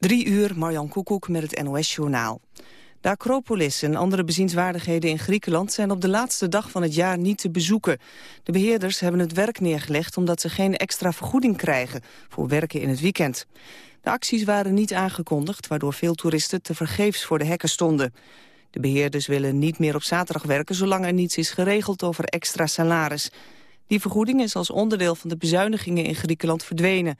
Drie uur, Marjan Koekoek met het NOS-journaal. De Acropolis en andere bezienswaardigheden in Griekenland zijn op de laatste dag van het jaar niet te bezoeken. De beheerders hebben het werk neergelegd omdat ze geen extra vergoeding krijgen voor werken in het weekend. De acties waren niet aangekondigd, waardoor veel toeristen tevergeefs voor de hekken stonden. De beheerders willen niet meer op zaterdag werken zolang er niets is geregeld over extra salaris. Die vergoeding is als onderdeel van de bezuinigingen in Griekenland verdwenen.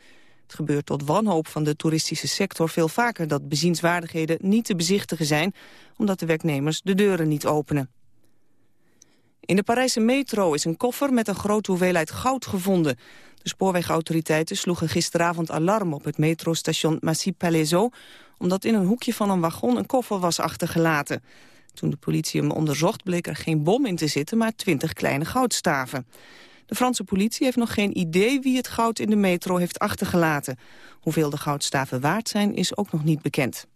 Het gebeurt tot wanhoop van de toeristische sector veel vaker dat bezienswaardigheden niet te bezichtigen zijn, omdat de werknemers de deuren niet openen. In de Parijse metro is een koffer met een grote hoeveelheid goud gevonden. De spoorwegautoriteiten sloegen gisteravond alarm op het metrostation Massy-Palaiseau... omdat in een hoekje van een wagon een koffer was achtergelaten. Toen de politie hem onderzocht bleek er geen bom in te zitten, maar twintig kleine goudstaven. De Franse politie heeft nog geen idee wie het goud in de metro heeft achtergelaten. Hoeveel de goudstaven waard zijn is ook nog niet bekend.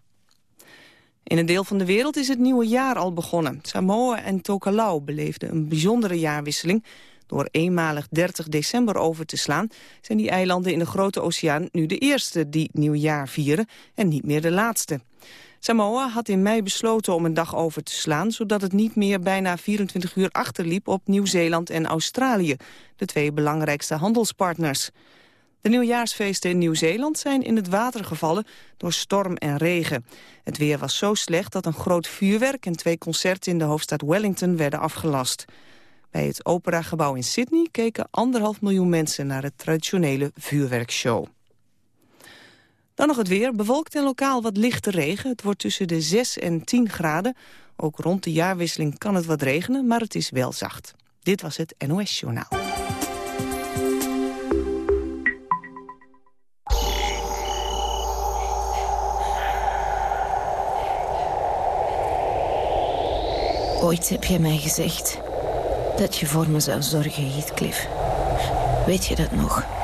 In een deel van de wereld is het nieuwe jaar al begonnen. Samoa en Tokelau beleefden een bijzondere jaarwisseling. Door eenmalig 30 december over te slaan... zijn die eilanden in de Grote Oceaan nu de eerste die nieuwjaar vieren... en niet meer de laatste. Samoa had in mei besloten om een dag over te slaan... zodat het niet meer bijna 24 uur achterliep op Nieuw-Zeeland en Australië... de twee belangrijkste handelspartners. De nieuwjaarsfeesten in Nieuw-Zeeland zijn in het water gevallen door storm en regen. Het weer was zo slecht dat een groot vuurwerk en twee concerten in de hoofdstad Wellington werden afgelast. Bij het operagebouw in Sydney keken anderhalf miljoen mensen naar het traditionele vuurwerkshow. Dan nog het weer. Bewolkt en lokaal wat lichte regen. Het wordt tussen de 6 en 10 graden. Ook rond de jaarwisseling kan het wat regenen, maar het is wel zacht. Dit was het NOS Journaal. Ooit heb je mij gezegd dat je voor me zou zorgen, Heathcliff. Weet je dat nog?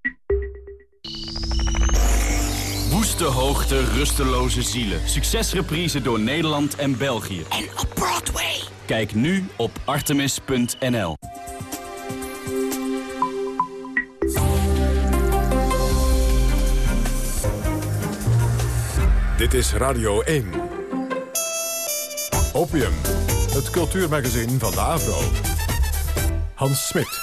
Woeste hoogte, rusteloze zielen. Succesreprise door Nederland en België. En op Broadway. Kijk nu op artemis.nl. Dit is Radio 1. Opium, het cultuurmagazin van de AVRO. Hans Smit.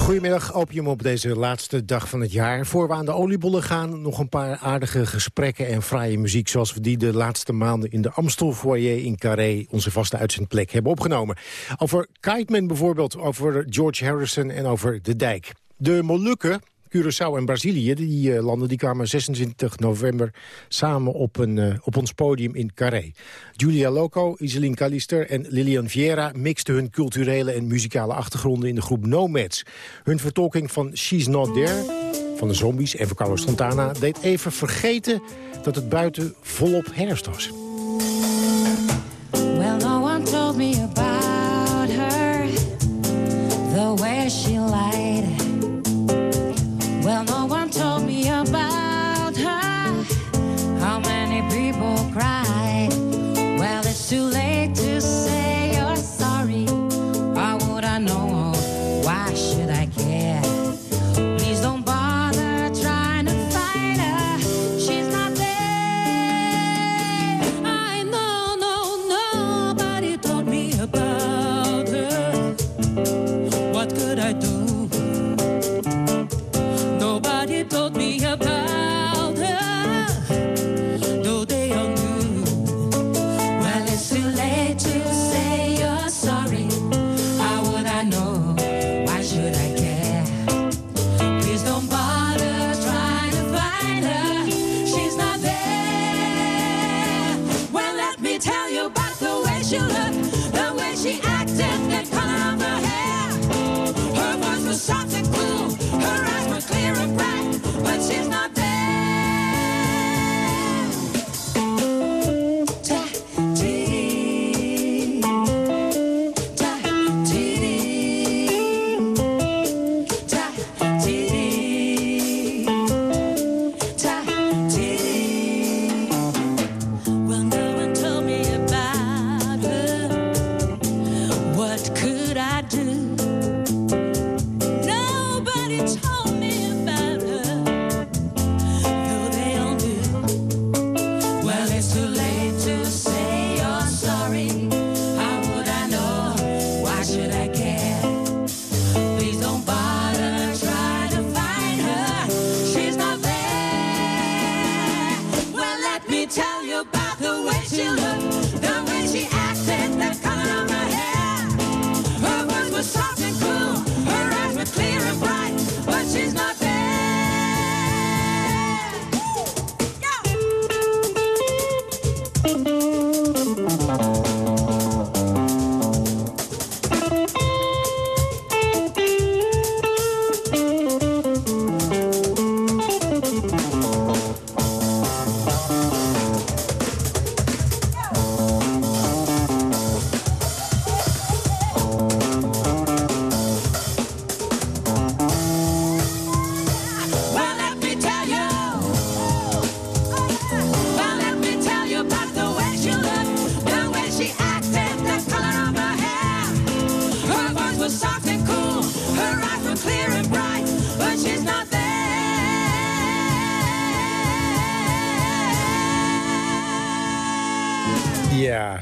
Goedemiddag, opium op deze laatste dag van het jaar. Voor we aan de oliebollen gaan, nog een paar aardige gesprekken en fraaie muziek... zoals we die de laatste maanden in de Amstel Foyer in Carré... onze vaste uitzendplek hebben opgenomen. Over Kiteman bijvoorbeeld, over George Harrison en over De Dijk. De Molukken, Curaçao en Brazilië, die uh, landen die kwamen 26 november samen op, een, uh, op ons podium in Carré. Julia Loco, Iselin Callister en Lilian Vieira mixten hun culturele en muzikale achtergronden in de groep Nomads. Hun vertolking van She's Not There van de Zombies en van Carlos Santana deed even vergeten dat het buiten volop herfst was.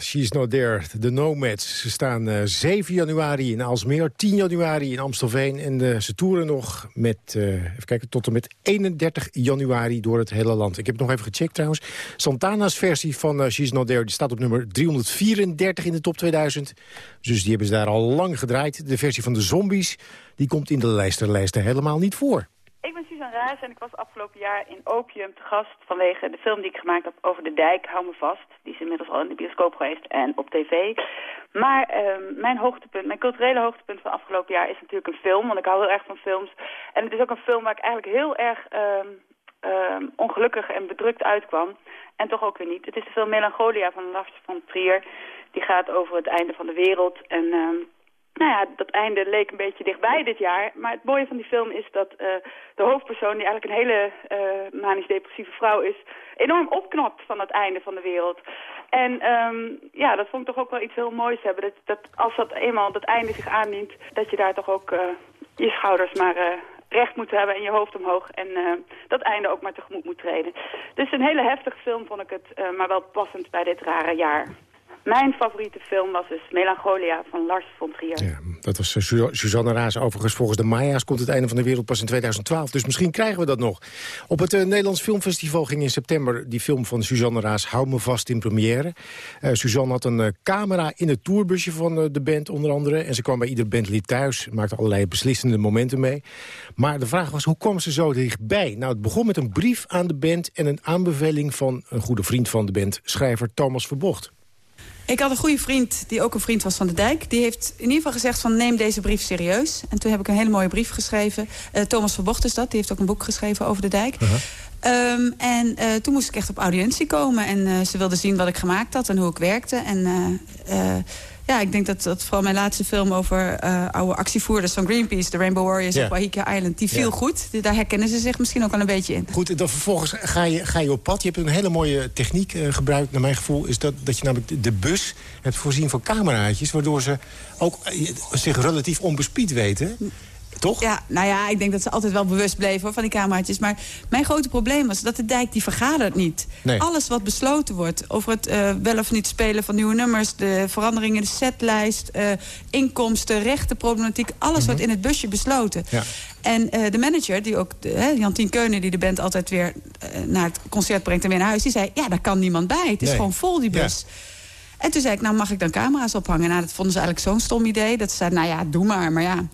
She's Not There, de Nomads. Ze staan uh, 7 januari in Alsmeer, 10 januari in Amstelveen... en uh, ze toeren nog met, uh, even kijken, tot en met 31 januari door het hele land. Ik heb nog even gecheckt trouwens. Santana's versie van She's Not There die staat op nummer 334 in de top 2000. Dus die hebben ze daar al lang gedraaid. De versie van de Zombies die komt in de lijsterlijsten helemaal niet voor. Ik ben Suzanne Raas en ik was afgelopen jaar in Opium te gast... vanwege de film die ik gemaakt heb over de dijk, Hou me vast. Die is inmiddels al in de bioscoop geweest en op tv. Maar uh, mijn hoogtepunt, mijn culturele hoogtepunt van afgelopen jaar... is natuurlijk een film, want ik hou heel erg van films. En het is ook een film waar ik eigenlijk heel erg uh, ongelukkig en bedrukt uitkwam. En toch ook weer niet. Het is de film Melancholia van Lars van Trier. Die gaat over het einde van de wereld en... Nou ja, dat einde leek een beetje dichtbij dit jaar. Maar het mooie van die film is dat uh, de hoofdpersoon, die eigenlijk een hele uh, manisch-depressieve vrouw is, enorm opknapt van het einde van de wereld. En um, ja, dat vond ik toch ook wel iets heel moois hebben. Dat, dat als dat eenmaal dat einde zich aandient, dat je daar toch ook uh, je schouders maar recht moet hebben en je hoofd omhoog. En dat einde ook maar tegemoet moet treden. Dus een hele heftige film vond ik het, maar wel passend bij dit rare jaar. Mijn favoriete film was dus Melancholia van Lars von Trier. Ja, dat was uh, Suzanne Raas. Overigens, volgens de Maya's komt het einde van de wereld pas in 2012. Dus misschien krijgen we dat nog. Op het uh, Nederlands Filmfestival ging in september die film van Suzanne Raas... Hou me vast in première. Uh, Suzanne had een camera in het tourbusje van de band onder andere. En ze kwam bij ieder bandlid thuis. Maakte allerlei beslissende momenten mee. Maar de vraag was, hoe kwam ze zo dichtbij? Nou, het begon met een brief aan de band... en een aanbeveling van een goede vriend van de band, schrijver Thomas Verbocht. Ik had een goede vriend, die ook een vriend was van de Dijk. Die heeft in ieder geval gezegd van neem deze brief serieus. En toen heb ik een hele mooie brief geschreven. Uh, Thomas Verbocht is dat, die heeft ook een boek geschreven over de Dijk. Uh -huh. um, en uh, toen moest ik echt op audiëntie komen. En uh, ze wilde zien wat ik gemaakt had en hoe ik werkte. En ja, ik denk dat, dat vooral mijn laatste film over uh, oude actievoerders van Greenpeace... de Rainbow Warriors ja. op Waiheke Island, die viel ja. goed. Daar herkennen ze zich misschien ook wel een beetje in. Goed, dan vervolgens ga je, ga je op pad. Je hebt een hele mooie techniek uh, gebruikt, naar mijn gevoel... is dat, dat je namelijk de bus hebt voorzien van cameraatjes... waardoor ze ook uh, zich relatief onbespied weten... Toch? Ja, nou ja, ik denk dat ze altijd wel bewust bleven hoor, van die cameraatjes. Maar mijn grote probleem was dat de dijk die vergadert niet. Nee. Alles wat besloten wordt over het uh, wel of niet spelen van nieuwe nummers... de veranderingen in de setlijst, uh, inkomsten, rechtenproblematiek... alles mm -hmm. wordt in het busje besloten. Ja. En uh, de manager, die ook, hè, Jantien Keunen... die de band altijd weer naar het concert brengt en weer naar huis... die zei, ja, daar kan niemand bij. Het is Nee. gewoon vol, die bus. Ja. En toen zei ik, nou mag ik dan camera's ophangen? Nou, dat vonden ze eigenlijk zo'n stom idee. Dat ze zeiden, nou ja, doe maar, maar ja...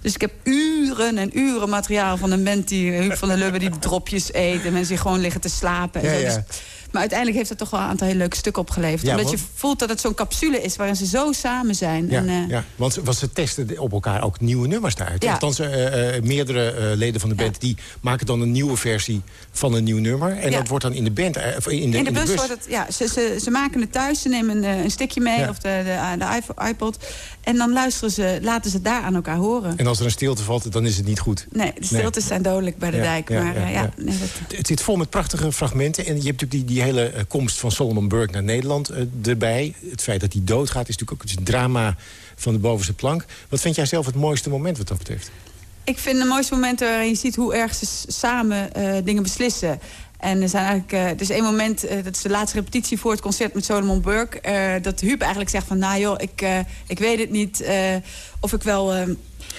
Dus ik heb uren en uren materiaal van een band die Huub van der Lubbe die dropjes eet en mensen die gewoon liggen te slapen. En Ja, zo. Dus, maar uiteindelijk heeft het toch wel een aantal hele leuke stukken opgeleverd. Ja, omdat want- je voelt dat het zo'n capsule is waarin ze zo samen zijn. Ja, en, eh, ja. Want, want ze testen op elkaar ook nieuwe nummers daaruit. Ja. Althans, eh, eh, meerdere eh, leden van de band... die maken dan een nieuwe versie van een nieuw nummer. En Ja. dat wordt dan in de band... eh, in de, in de bus, wordt het, ja, ze, ze, ze maken het thuis, ze nemen een, eh, een stickje mee Ja. of de, de, de iPod-. En dan luisteren ze, laten ze het daar aan elkaar horen. En als er een stilte valt, dan is het niet goed. Nee, de stiltes zijn dodelijk bij de dijk. maar ja, eh, ja, ja. nee, dat, Het zit vol met prachtige fragmenten. En je hebt natuurlijk die, die hele komst van Solomon Burke naar Nederland erbij. Het feit dat hij doodgaat is natuurlijk ook een drama van de bovenste plank. Wat vind jij zelf het mooiste moment wat dat betreft? Ik vind de mooiste momenten waarin je ziet hoe erg ze samen eh, dingen beslissen. En er zijn eigenlijk, er is één moment, eh, dat is de laatste repetitie voor het concert met Solomon Burke. dat Huub eigenlijk zegt van, nou joh, ik, ik weet het niet of ik wel...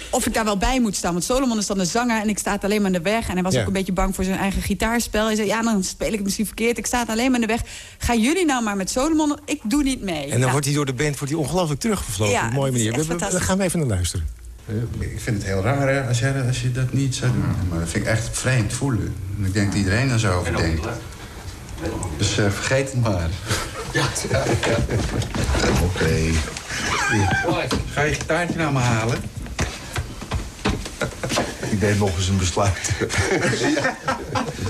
of ik daar wel bij moet staan. Want Solomon is dan de zanger en ik sta alleen maar in de weg. En hij was Ja. ook een beetje bang voor zijn eigen gitaarspel. Hij zei, ja, dan speel ik het misschien verkeerd. Ik sta alleen maar in de weg. Gaan jullie nou maar met Solomon? Ik doe niet mee. En dan Nou, wordt hij door de band wordt hij ongelooflijk teruggevlogen. Ja, op een mooie manier. We- we- Daar fantastisch. gaan we even naar luisteren. Ik vind het heel raar hè, als, jij, als je dat niet zou doen. Maar dat vind ik echt vreemd voelen. En ik denk dat iedereen daar zo over denkt. Dus eh, vergeet het maar. Ja. Oké. Ga je gitaartje nou maar halen? Ik deed nog eens een besluit.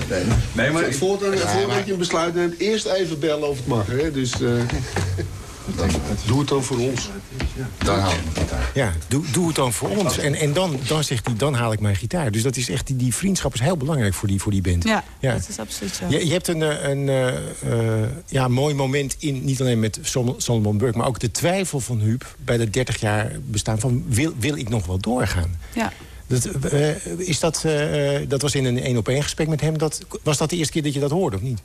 Nee, nee maar... Voordat, Ja, je een besluit neemt, eerst even bellen of het mag. Hè? Dus eh, doe het dan voor ons. Dan haal ik mijn gitaar. Ja, doe, doe het dan voor ons. En, en dan, dan zegt hij, dan haal ik mijn gitaar. Dus dat is echt, die, die vriendschap is heel belangrijk voor die, voor die band. Ja, Ja. dat is absoluut zo. Je, je hebt een, eh, een eh, eh, ja, mooi moment in, niet alleen met Sol- Solomon Burke... maar ook de twijfel van Huub bij de 30 jaar bestaan van... wil, wil ik nog wel doorgaan? Ja. Dat, is dat, eh, dat was in een één op één gesprek met hem. Dat, was dat de eerste keer dat je dat hoorde, of niet?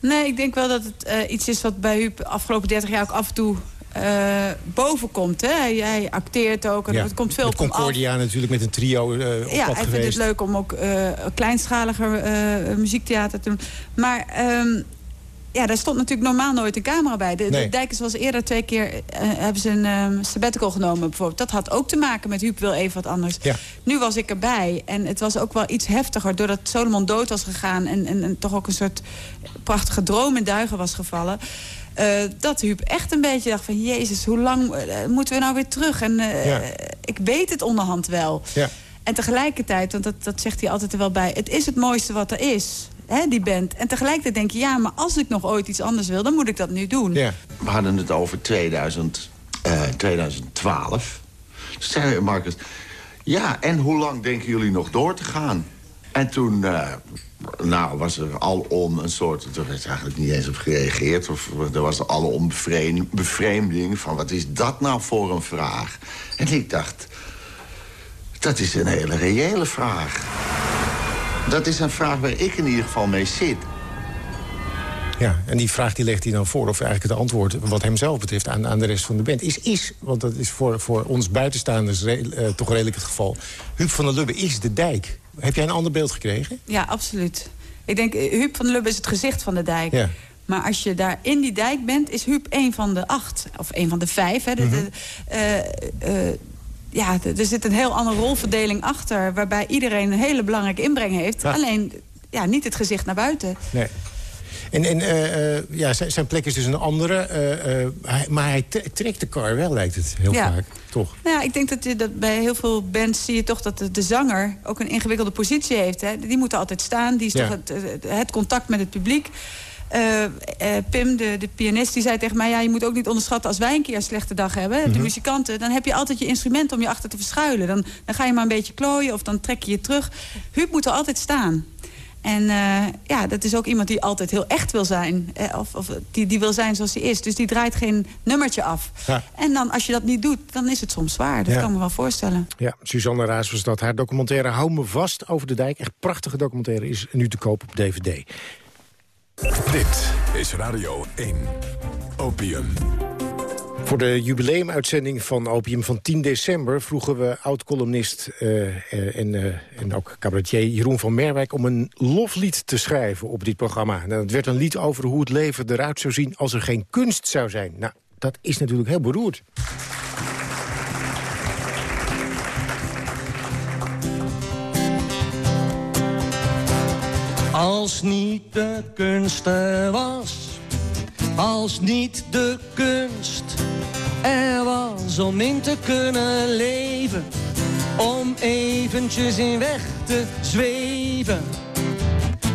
Nee, ik denk wel dat het eh, iets is wat bij Huub afgelopen 30 jaar ook af en toe eh, boven komt. Hè? Hij, hij acteert ook en Ja, het komt veel met af. Concordia natuurlijk met een trio eh, op Ja, pad vindt geweest. het leuk om ook eh, kleinschaliger muziektheater te doen. Maar ehm, ja, daar stond natuurlijk normaal nooit een camera bij. De, Nee. de Dijkers was eerder twee keer... hebben ze een ehm, sabbatical genomen bijvoorbeeld. Dat had ook te maken met Huub wil even wat anders. Ja. Nu was ik erbij en het was ook wel iets heftiger... doordat Solomon dood was gegaan... en, en, en toch ook een soort prachtige droom in duigen was gevallen... eh, dat Huub echt een beetje dacht van... Jezus, hoe lang eh, moeten we nou weer terug? En eh, Ja. ik weet het onderhand wel. Ja. En tegelijkertijd, want dat, dat zegt hij altijd er wel bij... het is het mooiste wat er is, hè, die band. En tegelijkertijd denk je, ja, maar als ik nog ooit iets anders wil... dan moet ik dat nu doen. Ja. We hadden het over 2000, eh, 2012. Toen zei Marcus, ja, en hoe lang denken jullie nog door te gaan? En toen eh, nou, was er alom een soort... Er werd eigenlijk niet eens op gereageerd. Of er was alom bevreemd- bevreemding van... wat is dat nou voor een vraag? En ik dacht, dat is een hele reële vraag. Dat is een vraag waar ik in ieder geval mee zit. Ja, en die vraag die legt hij dan voor, of eigenlijk het antwoord... wat hem zelf betreft aan, aan de rest van de band. Is, is want dat is voor, voor ons buitenstaanders eh, toch redelijk het geval... Huub van der Lubbe is de dijk. Heb jij een ander beeld gekregen? Ja, absoluut. Ik denk, eh, Huub van der Lubbe is het gezicht van de dijk. Ja. Maar als je daar in die dijk bent, is Huub een van de acht. Of een van de vijf. Hè. De- Mhm. de- eh, eh, ja, er zit een heel andere rolverdeling achter... waarbij iedereen een hele belangrijke inbreng heeft. Ja. Alleen ja, niet het gezicht naar buiten. Nee. En, en eh, eh, ja, zijn, zijn plek is dus een andere. eh, hij- maar hij tre- trekt de kar wel, lijkt het heel Ja. vaak. Toch? Nou ja, ik denk dat, je, dat bij heel veel bands zie je toch dat de, de zanger ook een ingewikkelde positie heeft. Hè. Die moet er altijd staan. Die is Ja. toch het, het- contact met het publiek. Pim, de, de pianist, die zei tegen mij... ja, je moet ook niet onderschatten als wij een keer een slechte dag hebben... Mhm. de muzikanten, dan heb je altijd je instrument om je achter te verschuilen. Dan, dan ga je maar een beetje klooien of dan trek je je terug. Huub moet er altijd staan. En eh, ja, dat is ook iemand die altijd heel echt wil zijn. Eh, of of die, die wil zijn zoals hij is. Dus die draait geen nummertje af. Ja. En dan, als je dat niet doet, dan is het soms zwaar. Dat Ja. kan ik me wel voorstellen. Ja, Suzanne Raas was dat. Haar documentaire Hou me vast over de dijk. Echt prachtige documentaire is nu te koop op DVD. Dit is Radio 1. Opium. Voor de jubileumuitzending van Opium van 10 december... vroegen we oud-columnist eh, eh, en, eh, en ook cabaretier Jeroen van Merwijk... om een loflied te schrijven op dit programma. Nou, het werd een lied over hoe het leven eruit zou zien... als er geen kunst zou zijn. Nou, dat is natuurlijk heel beroerd. Als niet de kunst was, als niet de kunst er was om in te kunnen leven, om eventjes in weg te zweven.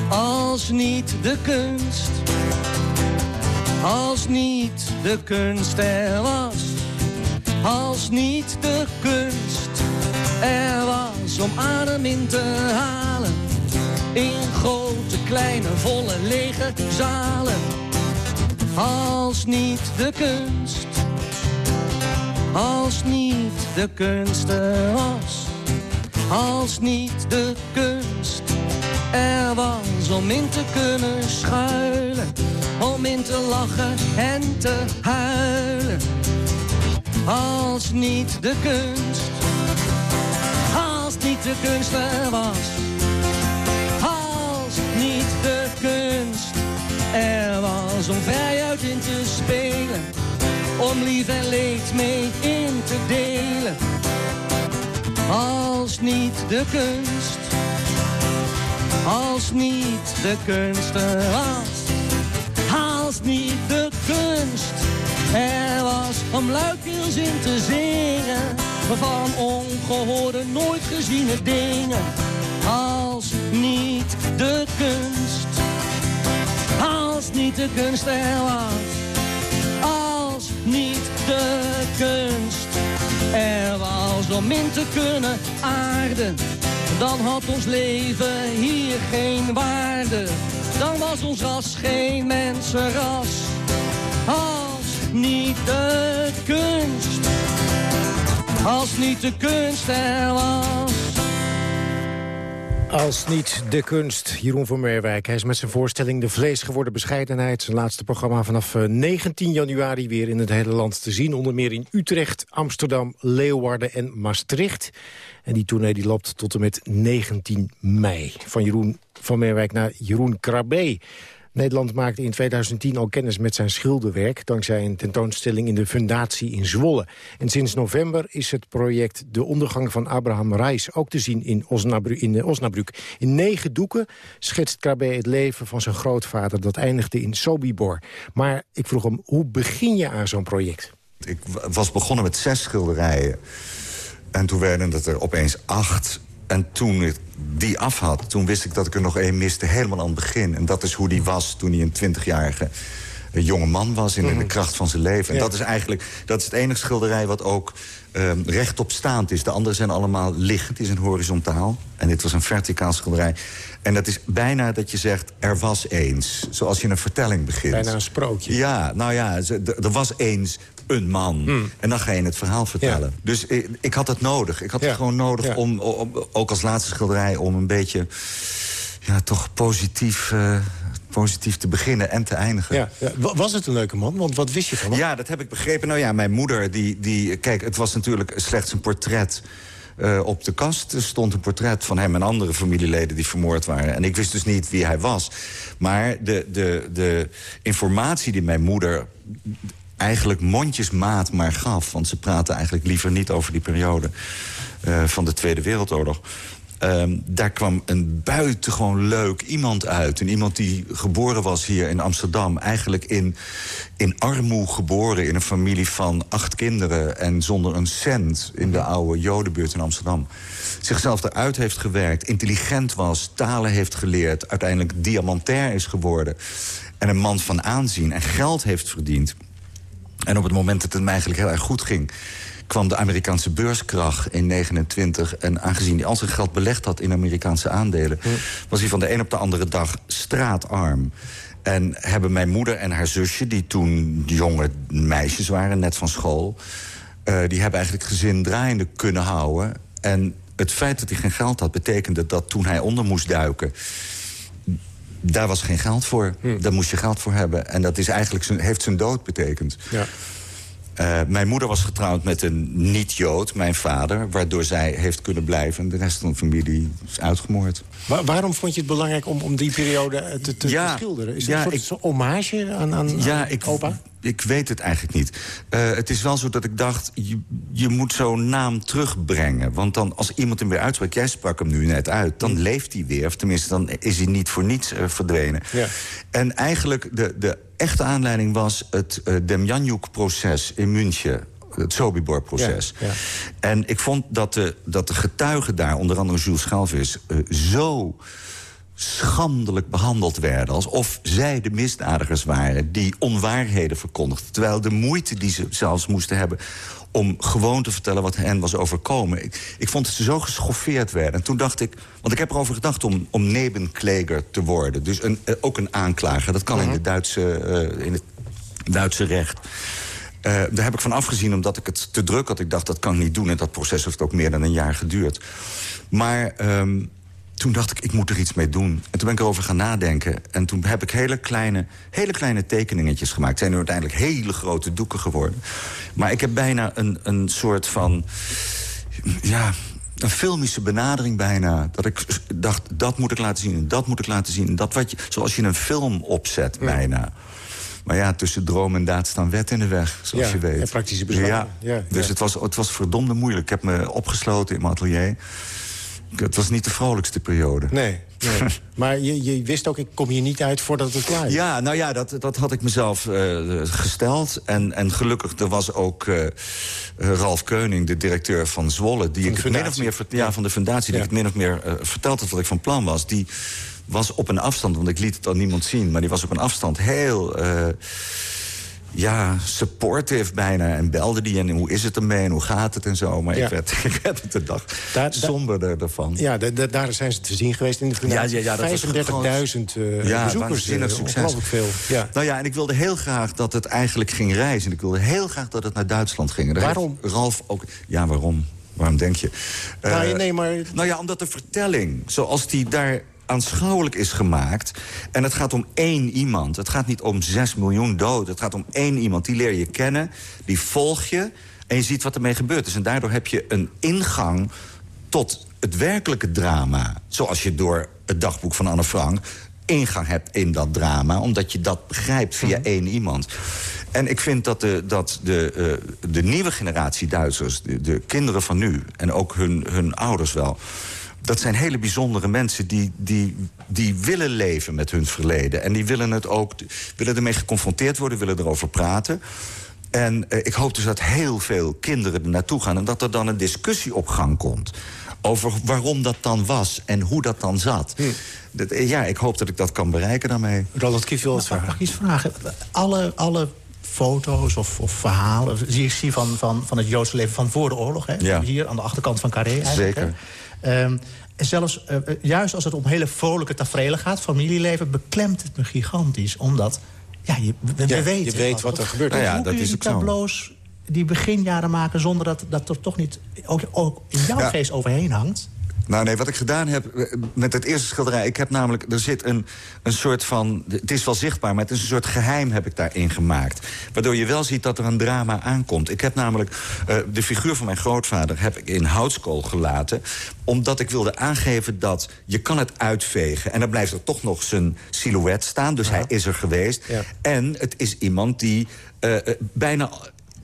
Als niet de kunst, als niet de kunst er was, als niet de kunst er was om adem in te halen. In grote, kleine, volle, lege zalen. Als niet de kunst, als niet de kunst er was. Als niet de kunst er was om in te kunnen schuilen. Om in te lachen en te huilen. Als niet de kunst, als niet de kunst er was. Als niet de kunst er was om vrijuit in te spelen. Om lief en leed mee in te delen. Als niet de kunst, als niet de kunst er was. Als niet de kunst er was om luidkeels in te zingen. Van ongehoorde, nooit geziene dingen. Als niet de kunst, niet de kunst er was. Als niet de kunst er was om in te kunnen aarden. Dan had ons leven hier geen waarde. Dan was ons ras geen mensenras. Als niet de kunst, als niet de kunst er was. Als niet de kunst, Jeroen van Merwijk. Hij is met zijn voorstelling De Vlees geworden bescheidenheid. Zijn laatste programma vanaf eh, 19 januari weer in het hele land te zien. Onder meer in Utrecht, Amsterdam, Leeuwarden en Maastricht. En die tournee die loopt tot en met 19 mei. Van Jeroen van Merwijk naar Jeroen Krabbe. Nederland maakte in 2010 al kennis met zijn schilderwerk... dankzij een tentoonstelling in de Fundatie in Zwolle. En sinds november is het project De Ondergang van Abraham Reis... ook te zien in, Osnabru in eh, Osnabrück. In negen doeken schetst Krabbe het leven van zijn grootvader... dat eindigde in Sobibor. Maar ik vroeg hem, hoe begin je aan zo'n project? Ik was begonnen met zes schilderijen. En toen werden het er opeens acht. En toen ik die af had, toen wist ik dat ik er nog één miste... helemaal aan het begin. En dat is hoe die was toen hij een twintigjarige jonge man was... in, in de kracht van zijn leven. En Ja. dat is eigenlijk dat is het enige schilderij wat ook ehm, rechtop staand is. De andere zijn allemaal liggend, die zijn horizontaal. En dit was een verticaal schilderij. En dat is bijna dat je zegt, er was eens. Zoals je een vertelling begint. Bijna een sprookje. Ja, nou ja, er was eens een man. Hmm. En dan ga je het verhaal vertellen. Dus ik, ik had het nodig. Ik had het gewoon nodig Ja. om, om, ook als laatste schilderij... om een beetje, ja, toch positief, eh, positief te beginnen en te eindigen. Ja, ja. Wa- Was het een leuke man? Want wat wist je van hem? Ja, dat heb ik begrepen. Nou ja, mijn moeder, die, die kijk, het was natuurlijk slechts een portret. Eh, op de kast stond een portret van hem en andere familieleden die vermoord waren. En ik wist dus niet wie hij was. Maar de, de, de informatie die mijn moeder eigenlijk mondjesmaat maar gaf... want ze praten eigenlijk liever niet over die periode eh, van de Tweede Wereldoorlog... Ehm, daar kwam een buitengewoon leuk iemand uit. En iemand die geboren was hier in Amsterdam. Eigenlijk in, in armoe geboren. In een familie van acht kinderen. En zonder een cent in de oude Jodenbuurt in Amsterdam. Zichzelf eruit heeft gewerkt. Intelligent was. Talen heeft geleerd. Uiteindelijk diamantair is geworden. En een man van aanzien. En geld heeft verdiend. En op het moment dat het hem eigenlijk heel erg goed ging kwam de Amerikaanse beurskracht in 29. En aangezien hij al zijn geld belegd had in Amerikaanse aandelen... was hij van de een op de andere dag straatarm. En hebben mijn moeder en haar zusje, die toen jonge meisjes waren, net van school... eh, die hebben eigenlijk gezin draaiende kunnen houden. En het feit dat hij geen geld had, betekende dat toen hij onder moest duiken... daar was geen geld voor. Daar moest je geld voor hebben. En dat is eigenlijk zijn, heeft zijn dood betekend. Ja. Eh, mijn moeder was getrouwd met een niet-Jood, mijn vader... waardoor zij heeft kunnen blijven. De rest van de familie is uitgemoord. Wa- waarom vond je het belangrijk om, om die periode eh, te, te, Ja, schilderen? Is het ja, een soort ik- hommage aan, aan, Ja, aan ik, opa? Ik weet het eigenlijk niet. Eh, het is wel zo dat ik dacht, je, je moet zo'n naam terugbrengen. Want dan als iemand hem weer uitspreekt, jij sprak hem nu net uit... dan leeft hij weer, of tenminste dan is hij niet voor niets eh, verdwenen. Ja. En eigenlijk de, de echte aanleiding was het uh, Demjanjuk-proces in München. Het Sobibor-proces. Ja, ja. En ik vond dat de, dat de getuigen daar, onder andere Jules Schalvis... zo schandelijk behandeld werden. Alsof zij de misdadigers waren die onwaarheden verkondigden. Terwijl de moeite die ze zelfs moesten hebben om gewoon te vertellen wat hen was overkomen. Ik, ik vond dat ze zo geschoffeerd werden. En toen dacht ik, want ik heb erover gedacht om, om nebenkleger te worden. Dus een, eh, ook een aanklager. Dat kan in, de Duitse, eh, in het Duitse recht. Eh, daar heb ik van afgezien omdat ik het te druk had. Ik dacht, dat kan ik niet doen. En dat proces heeft ook meer dan een jaar geduurd. Maar ehm, toen dacht ik, ik moet er iets mee doen. En toen ben ik erover gaan nadenken. En toen heb ik hele kleine, hele kleine tekeningetjes gemaakt. Het zijn nu uiteindelijk hele grote doeken geworden. Maar ik heb bijna een, een soort van... Ja, een filmische benadering bijna. Dat ik dacht, dat moet ik laten zien en dat moet ik laten zien. Dat wat je, zoals je een film opzet bijna. Maar ja, tussen droom en daad staan wet in de weg, zoals Ja, je weet. en praktische bezwaren. Ja, Ja, dus. Het, was, het was verdomde moeilijk. Ik heb me opgesloten in mijn atelier. Het was niet de vrolijkste periode. Nee, nee. maar je, je wist ook, ik kom hier niet uit voordat het klaar is. Ja, nou ja, dat, dat had ik mezelf eh, gesteld. En, en gelukkig, er was ook eh, Ralf Keuning, de directeur van Zwolle... die Van ik het min of meer, ja, van de fundatie... die Ja. ik het min of meer eh, verteld had wat ik van plan was... die was op een afstand, want ik liet het aan niemand zien... maar die was op een afstand heel... eh, ja, supportive bijna. En belde die en hoe is het ermee en hoe gaat het en zo. Maar Ja. ik, werd, ik werd het de dag Daar- somberder ervan. Ja, da- da- daar zijn ze te zien geweest in de fundatie. Ja, ja, ja, dat was 35.000 eh, Ja, bezoekers. waanzinnig eh, succes. Ongelooflijk veel. Ja. Nou ja, en ik wilde heel graag dat het eigenlijk ging reizen. Ik wilde heel graag dat het naar Duitsland ging. Daar Waarom? Ralf ook... Ja, waarom? Waarom denk je? Nou, Eh, nee, maar... Nou ja, omdat de vertelling, zoals die daar aanschouwelijk is gemaakt... en het gaat om één iemand. Het gaat niet om zes miljoen doden. Het gaat om één iemand. Die leer je kennen, die volg je... en je ziet wat ermee gebeurd is. En daardoor heb je een ingang tot het werkelijke drama. Zoals je door het dagboek van Anne Frank ingang hebt in dat drama... omdat je dat begrijpt via één iemand. En ik vind dat de, dat de, eh, de nieuwe generatie Duitsers... De, de kinderen van nu en ook hun, hun ouders wel... dat zijn hele bijzondere mensen die, die, die willen leven met hun verleden. En die willen, het ook, willen ermee geconfronteerd worden, willen erover praten... En eh, ik hoop dus dat heel veel kinderen er naartoe gaan... en dat er dan een discussie op gang komt over waarom dat dan was en hoe dat dan zat. Dat, eh, ja, ik hoop dat ik dat kan bereiken daarmee. Roland Kief wil het Mag ik iets vragen? Alle, alle foto's of, of verhalen zie ik zie van, van, van het Joodse leven van voor de oorlog. Hè? Ja. Hier aan de achterkant van Carré eigenlijk. Zeker. Hè? En zelfs, eh, eh, juist als het om hele vrolijke tafereelen gaat, familieleven, beklemt het me gigantisch. Omdat, ja, je, we, Ja, weten... je weet wat er gebeurt. Nou ja, hoe dat is die ook zo. die beginjaren maken zonder dat, dat er toch niet ook, ook in jouw Ja. geest overheen hangt? Nou nee, wat ik gedaan heb eh, met het eerste schilderij... ik heb namelijk, er zit een, een soort van... het is wel zichtbaar, maar het is een soort geheim heb ik daarin gemaakt. Waardoor je wel ziet dat er een drama aankomt. Ik heb namelijk eh, de figuur van mijn grootvader heb ik in houtskool gelaten... omdat ik wilde aangeven dat je kan het uitvegen... en dan blijft er toch nog zijn silhouet staan, dus hij is er geweest. Ja. En het is iemand die eh, bijna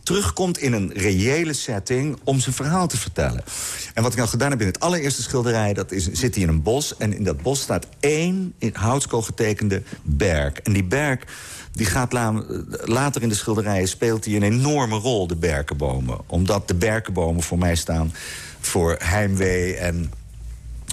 terugkomt in een reële setting om zijn verhaal te vertellen. En wat ik nou gedaan heb in het allereerste schilderij... dat is, zit hij in een bos en in dat bos staat één in houtskool getekende berg. En die berg die gaat la- later in de schilderijen speelt hij een enorme rol, de berkenbomen. Omdat de berkenbomen voor mij staan voor heimwee en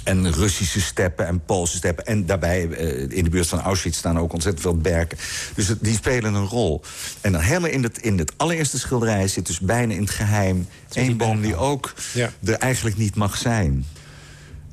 en Russische steppen en Poolse steppen. En daarbij eh, in de buurt van Auschwitz staan ook ontzettend veel berken. Dus het- die spelen een rol. En dan helemaal in het, in het allereerste schilderij zit dus bijna in het geheim... één boom die ook Ja. er eigenlijk niet mag zijn.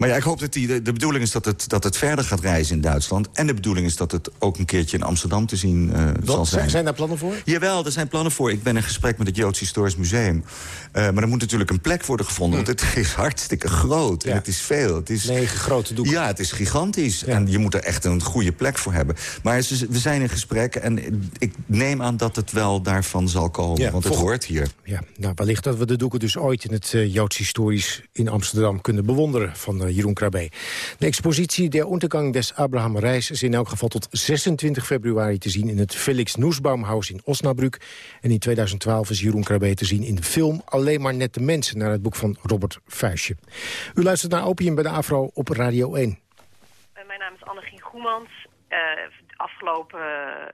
Maar ja, ik hoop dat die, de, de bedoeling is dat het, dat het verder gaat reizen in Duitsland. En de bedoeling is dat het ook een keertje in Amsterdam te zien eh, zal Wat, zijn. zijn, zijn daar plannen voor? Jawel, er zijn plannen voor. Ik ben in gesprek met het Joods Historisch Museum. Eh, maar er moet natuurlijk een plek worden gevonden. Want het is hartstikke groot. En Ja. het is veel. Het is, Negen grote doeken. Ja, het is gigantisch. En je moet er echt een goede plek voor hebben. Maar we zijn in gesprek. En ik neem aan dat het wel daarvan zal komen. Ja, want het hoort hier. Ja, nou, wellicht dat we de doeken dus ooit in het eh, Joods Historisch in Amsterdam kunnen bewonderen van Jeroen Krabbe. De expositie Der Untergang des Abraham Reis is in elk geval tot 26 februari te zien in het Felix Noesbaumhaus in Osnabrück. En in 2012 is Jeroen Krabbe te zien in de film Alleen maar net de mensen naar het boek van Robert Vuistje. U luistert naar Opium bij de Afro op Radio 1. Eh, Mijn naam is Annegien Goemans. Eh, afgelopen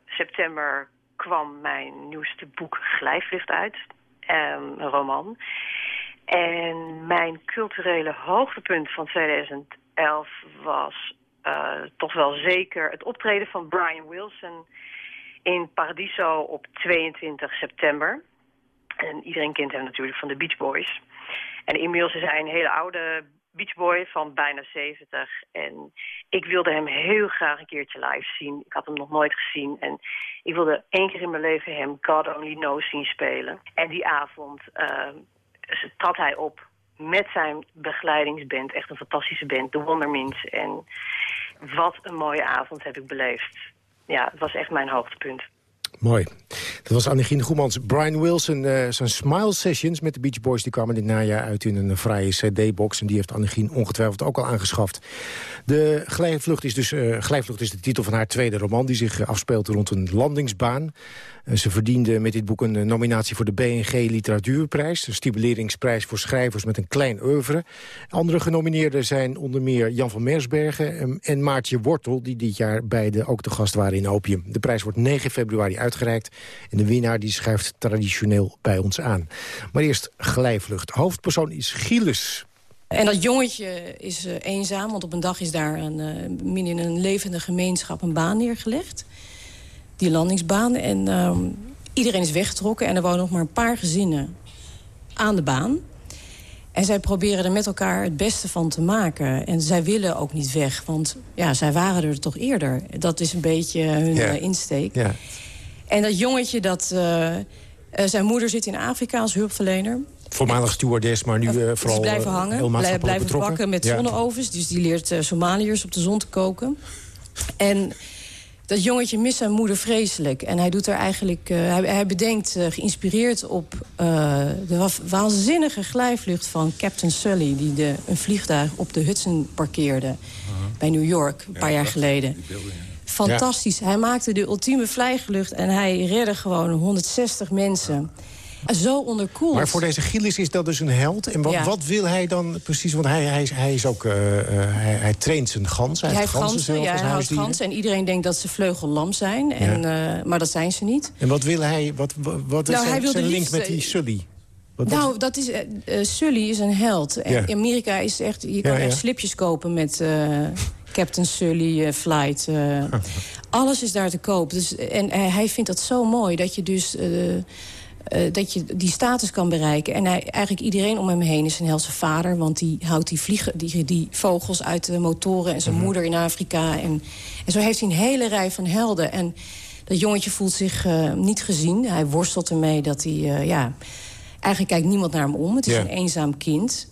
september kwam mijn nieuwste boek Glijflicht uit. Een roman. En mijn culturele hoogtepunt van 2011 was eh, toch wel zeker het optreden van Brian Wilson in Paradiso op 22 september. En iedereen kent hem natuurlijk van de Beach Boys. En inmiddels is hij een hele oude Beach Boy van bijna 70. En ik wilde hem heel graag een keertje live zien. Ik had hem nog nooit gezien. En ik wilde één keer in mijn leven hem God Only Knows zien spelen. En die avond eh, trad hij op met zijn begeleidingsband. Echt een fantastische band, de Wondermins. En wat een mooie avond heb ik beleefd. Ja, het was echt mijn hoogtepunt. Mooi. Dat was Annegien Goemans. Brian Wilson, eh, zijn Smile Sessions met de Beach Boys... die kwamen dit najaar uit in een vrije cd-box... en die heeft Annegien ongetwijfeld ook al aangeschaft. De Glijvlucht is dus eh, Glijvlucht is de titel van haar tweede roman... die zich afspeelt rond een landingsbaan. Eh, ze verdiende met dit boek een nominatie voor de BNG Literatuurprijs... een stimuleringsprijs voor schrijvers met een klein oeuvre. Andere genomineerden zijn onder meer Jan van Mersbergen... en- en Maartje Wortel, die dit jaar beide ook te gast waren in Opium. De prijs wordt 9 februari uitgereikt... en de winnaar die schuift traditioneel bij ons aan. Maar eerst Glijvlucht. Hoofdpersoon is Gilles. En dat jongetje is eh, eenzaam, want op een dag is daar een, eh, in een levende gemeenschap een baan neergelegd. Die landingsbaan. En ehm, iedereen is weggetrokken en er wonen nog maar een paar gezinnen aan de baan. En zij proberen er met elkaar het beste van te maken. En zij willen ook niet weg, want ja, zij waren er toch eerder. Dat is een beetje hun Ja. eh, insteek. Ja. En dat jongetje, dat, eh, eh, zijn moeder zit in Afrika als hulpverlener. Voormalig stewardess, maar nu eh, vooral blijven eh, hangen, heel blijven betrokken. bakken met Ja. zonneovens. Dus die leert Somaliërs op de zon te koken. En dat jongetje mist zijn moeder vreselijk. En hij doet er eigenlijk. hij, hij bedenkt, geïnspireerd op de wa- waanzinnige glijvlucht van Captain Sully, die de, een vliegtuig op de Hudson parkeerde bij New York een paar jaar geleden. Fantastisch. Hij maakte de ultieme vlijgelucht en hij redde gewoon 160 mensen. Zo onderkoeld. Maar voor deze Gillis is dat dus een held. En wat, Ja. wat wil hij dan precies? Want hij, hij, is- hij is ook... eh, eh, hij, hij traint zijn gans. Hij, Hij heeft ganzen ja, hij houdt ganzen. En iedereen denkt dat ze vleugellam zijn. En, eh, maar dat zijn ze niet. En wat wil hij... Wat, wat, is Nou, hij zijn, zijn link met die Sully? Wat, nou, dat is, Sully is een held. En Ja. Amerika is echt... Je kan Ja, ja. echt slipjes kopen met Captain Sully eh, Flight. eh. alles is daar te koop. Dus, en eh, hij vindt dat zo mooi dat je dus... dat je die status kan bereiken. En hij, eigenlijk iedereen om hem heen is een helse vader. Want die houdt die, vliegen, die, die vogels uit de motoren. En zijn Mhm. moeder in Afrika. En, en zo heeft hij een hele rij van helden. En dat jongetje voelt zich niet gezien. Hij worstelt ermee dat hij... ja, eigenlijk kijkt niemand naar hem om. Het is een eenzaam kind.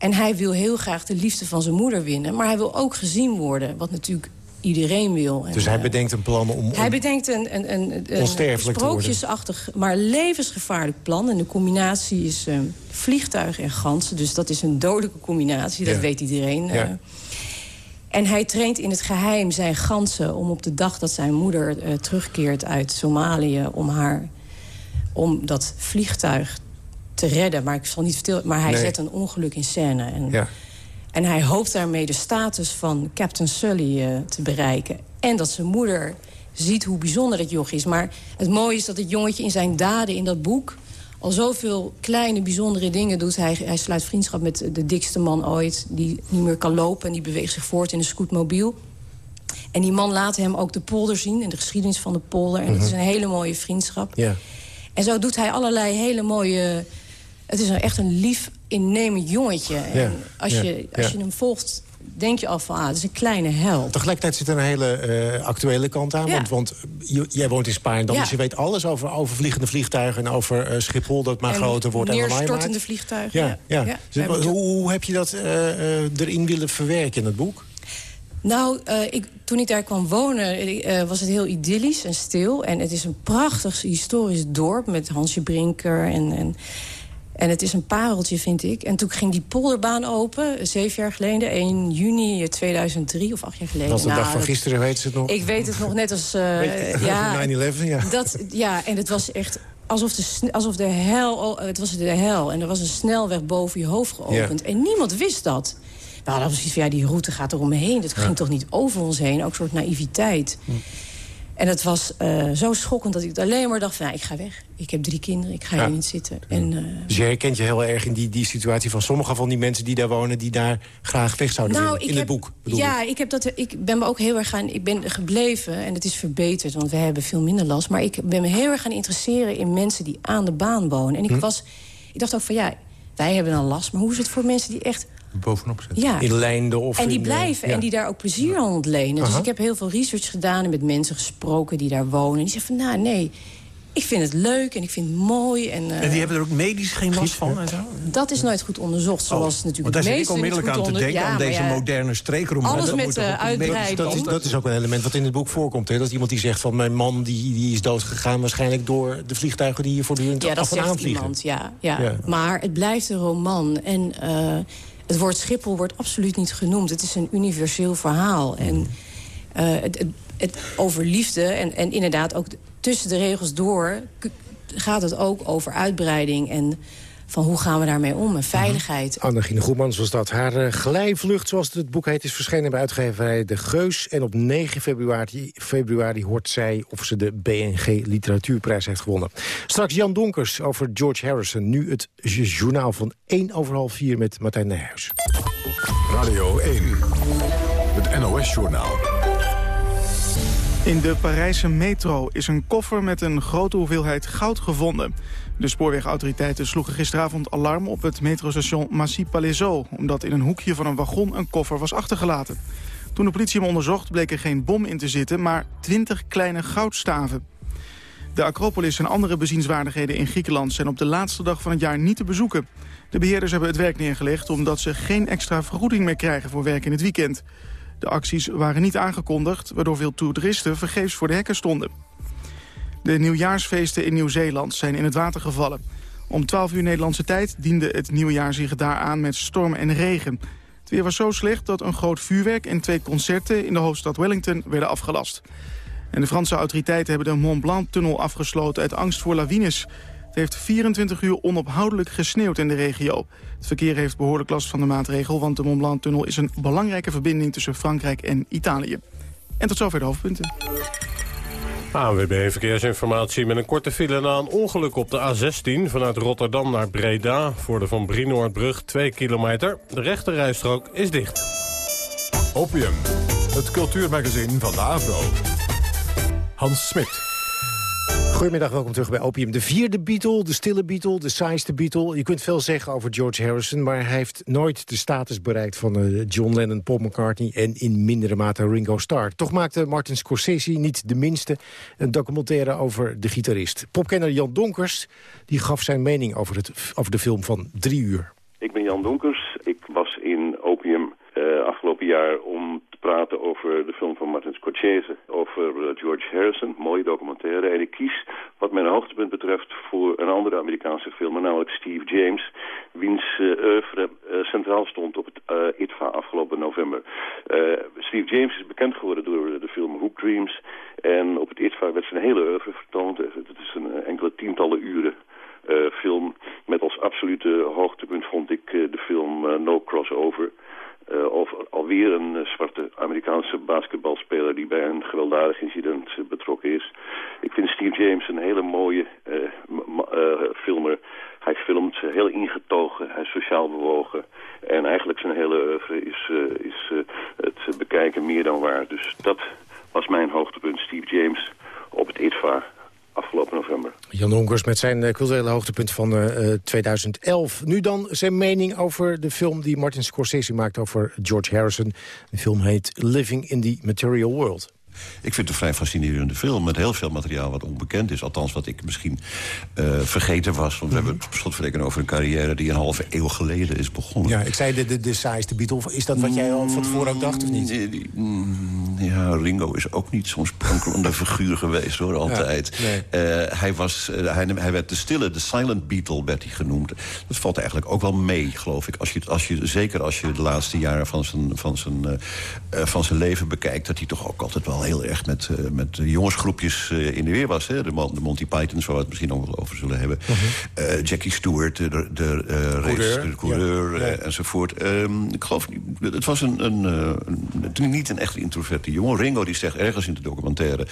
En hij wil heel graag de liefde van zijn moeder winnen. Maar hij wil ook gezien worden. Wat natuurlijk iedereen wil. En, dus hij eh, bedenkt een plan om... hij bedenkt een, een, een, een sprookjesachtig, maar levensgevaarlijk plan. En de combinatie is eh, vliegtuigen en ganzen. Dus dat is een dodelijke combinatie, dat Ja. weet iedereen. Ja. eh. en hij traint in het geheim zijn ganzen om op de dag dat zijn moeder terugkeert uit Somalië... om haar om dat vliegtuig te redden. Maar ik zal niet vertellen, maar hij Nee. zet een ongeluk in scène. En, Ja. en hij hoopt daarmee de status van Captain Sully eh, te bereiken. En dat zijn moeder ziet hoe bijzonder dat joch is. Maar het mooie is dat het jongetje in zijn daden in dat boek... al zoveel kleine, bijzondere dingen doet. Hij, hij sluit vriendschap met de dikste man ooit... die niet meer kan lopen en die beweegt zich voort in een scootmobiel. En die man laat hem ook de polder zien... en de geschiedenis van de polder. En het is een hele mooie vriendschap. Ja. En zo doet hij allerlei hele mooie... Het is een, echt een lief, innemend jongetje. Ja, En als, ja, je, als ja. je hem volgt, denk je al van... ah, het is een kleine held. Tegelijkertijd zit er een hele eh, actuele kant aan. Ja. Want, want jij woont in Ja. dus je weet alles over, over vliegende vliegtuigen... en over eh, Schiphol dat maar En groter wordt en maakt. vliegtuigen. Ja, ja. Ja, Dus hoe, hoe heb je dat eh, erin willen verwerken in het boek? Nou, ik, toen ik daar kwam wonen, was het heel idyllisch en stil. En het is een prachtig historisch dorp met Hansje Brinker. En, en, en het is een pareltje, vind ik. En toen ging die polderbaan open, zeven jaar geleden. 1 juni 2003, of acht jaar geleden. Dat was de Nou, dag van dat- gisteren, weet ze het nog? Ik weet het nog net als... eh, ja, 9-11, ja. Dat, ja, en het was echt alsof de, alsof de hel... Het was de hel en er was een snelweg boven je hoofd geopend. Ja. En niemand wist dat. We hadden precies van, ja, die route gaat er omheen. Dat ging toch niet over ons heen? Ook een soort naïviteit. En het was eh, zo schokkend dat ik alleen maar dacht van... ik ga weg. Ik heb drie kinderen, ik ga Ja. hier niet zitten. En, eh, Dus je herkent je heel erg in die, die situatie van sommige van die mensen die daar wonen... die daar graag weg zouden Nou, willen. In heb, het boek, Ja, ik. ik, heb dat, ik ben me ook heel erg gaan... Ik ben gebleven, en het is verbeterd, want we hebben veel minder last... maar ik ben me heel erg gaan interesseren in mensen die aan de baan wonen. En ik, Hm. was, ik dacht ook van, ja, wij hebben dan last... maar hoe is het voor mensen die echt... Bovenop zitten. Ja. In Leinden of en die in, eh, blijven ja. en die daar ook plezier aan ontlenen. Dus Aha. ik heb heel veel research gedaan en met mensen gesproken die daar wonen. En die zeggen van, nou, nee, ik vind het leuk en ik vind het mooi. En, eh, En die hebben er ook medisch geen last van en zo? dat is nooit goed onderzocht, zoals Oh, natuurlijk Want daar het zit ik onmiddellijk aan te denken, Ja, aan deze ja, moderne streekroman. Alles Dat met, moet toch eh, ook een medisch- uitbreiden. Dat is, dat is ook een element wat in het boek voorkomt. Hè? Dat is iemand die zegt van mijn man die, die is doodgegaan... waarschijnlijk door de vliegtuigen die hier voortdurend Ja, af en aan vliegen. iemand, ja, ja. Ja. Maar het blijft een roman. En eh, het woord Schiphol wordt absoluut niet genoemd. Het is een universeel verhaal. En eh, het, het, over liefde en, en inderdaad ook tussen de regels door... gaat het ook over uitbreiding en van hoe gaan we daarmee om en veiligheid. Annegine Goemans was dat. Haar eh, glijvlucht, zoals het boek heet, is verschenen bij uitgeverij De Geus. En op 9 februari, februari hoort zij of ze de BNG Literatuurprijs heeft gewonnen. Straks Jan Donkers over George Harrison. Nu het journaal van 1 over half 4 met Martijn Nijhuis. Radio 1, het NOS-journaal. In de Parijse metro is een koffer met een grote hoeveelheid goud gevonden. De spoorwegautoriteiten sloegen gisteravond alarm op het metrostation Massy-Palaiseau... omdat in een hoekje van een wagon een koffer was achtergelaten. Toen de politie hem onderzocht bleek er geen bom in te zitten, maar 20 kleine goudstaven. De Acropolis en andere bezienswaardigheden in Griekenland... zijn op de laatste dag van het jaar niet te bezoeken. De beheerders hebben het werk neergelegd... omdat ze geen extra vergoeding meer krijgen voor werk in het weekend. De acties waren niet aangekondigd... waardoor veel toeristen vergeefs voor de hekken stonden. De nieuwjaarsfeesten in Nieuw-Zeeland zijn in het water gevallen. Om 12 uur Nederlandse tijd diende het nieuwjaar zich daar aan met storm en regen. Het weer was zo slecht dat een groot vuurwerk en twee concerten in de hoofdstad Wellington werden afgelast. En de Franse autoriteiten hebben de Mont Blanc-tunnel afgesloten uit angst voor lawines. Het heeft 24 uur onophoudelijk gesneeuwd in de regio. Het verkeer heeft behoorlijk last van de maatregel... want de Mont Blanc-tunnel is een belangrijke verbinding tussen Frankrijk en Italië. En tot zover de hoofdpunten. ANWB Verkeersinformatie met een korte file na een ongeluk op de A16... vanuit Rotterdam naar Breda voor de Van Brienoordbrug 2 kilometer. De rechterrijstrook is dicht. Opium, het cultuurmagazin van de Avro. Hans Smit. Goedemiddag, welkom terug bij Opium. De vierde Beatle, de stille Beatle, de saaiste Beatle. Je kunt veel zeggen over George Harrison... maar hij heeft nooit de status bereikt van eh, John Lennon, Paul McCartney... en in mindere mate Ringo Starr. Toch maakte Martin Scorsese niet de minste een documentaire over de gitarist. Popkenner Jan Donkers die gaf zijn mening over, het, over de film van drie uur. Ik ben Jan Donkers. Ik was in Opium uh, afgelopen jaar om praten over de film van Martin Scorsese, over uh, George Harrison, mooie documentaire. En ik kies wat mijn hoogtepunt betreft voor een andere Amerikaanse film, namelijk Steve James, wiens uh, oeuvre centraal stond op het ITVA afgelopen november. Steve James is bekend geworden door de film Hoop Dreams en op het ITVA werd zijn hele oeuvre vertoond. Het is een enkele tientallen uren uh, film met als absolute hoogtepunt vond ik uh, de film uh, No Crossover. Over alweer een zwarte Amerikaanse basketbalspeler die bij een gewelddadig incident betrokken is. Ik vind Steve James een hele mooie filmer. Hij filmt heel ingetogen, hij is sociaal bewogen. En eigenlijk zijn hele oeuvre is, is het bekijken meer dan waar. Dus dat was mijn hoogtepunt, Steve James, op het ITVA afgelopen november. Jan Honkers met zijn uh, culturele hoogtepunt van uh, 2011. Nu dan zijn mening over de film die Martin Scorsese maakt over George Harrison. De film heet Living in the Material World. Ik vind het een vrij fascinerende film met heel veel materiaal wat onbekend is. Althans wat ik misschien uh, vergeten was. Want we hebben het slotverrekken over een carrière die een halve eeuw geleden is begonnen. Ja, ik zei de, de, de saaiste Beatle. Is dat wat jij al van tevoren ook dacht of niet? Ja, Ringo is ook niet zo'n sprankelende figuur geweest hoor, altijd. Ja, nee. uh, hij, was, uh, hij, hij werd de stille, de silent Beatle werd hij genoemd. Dat valt eigenlijk ook wel mee, geloof ik. Als je, als je, zeker als je de laatste jaren van zijn, van, zijn, van zijn leven bekijkt... dat hij toch ook altijd wel heel erg met, uh, met jongensgroepjes uh, in de weer was. Hè? De, de, Monty Pythons, waar we het misschien nog wel over zullen hebben. -huh. uh, Jackie Stewart, de, de, de race, de coureur ja. Ja. enzovoort. Um, ik geloof, het was een, een, een, niet een echt introverte jongen. Ringo die zegt ergens in de documentaire...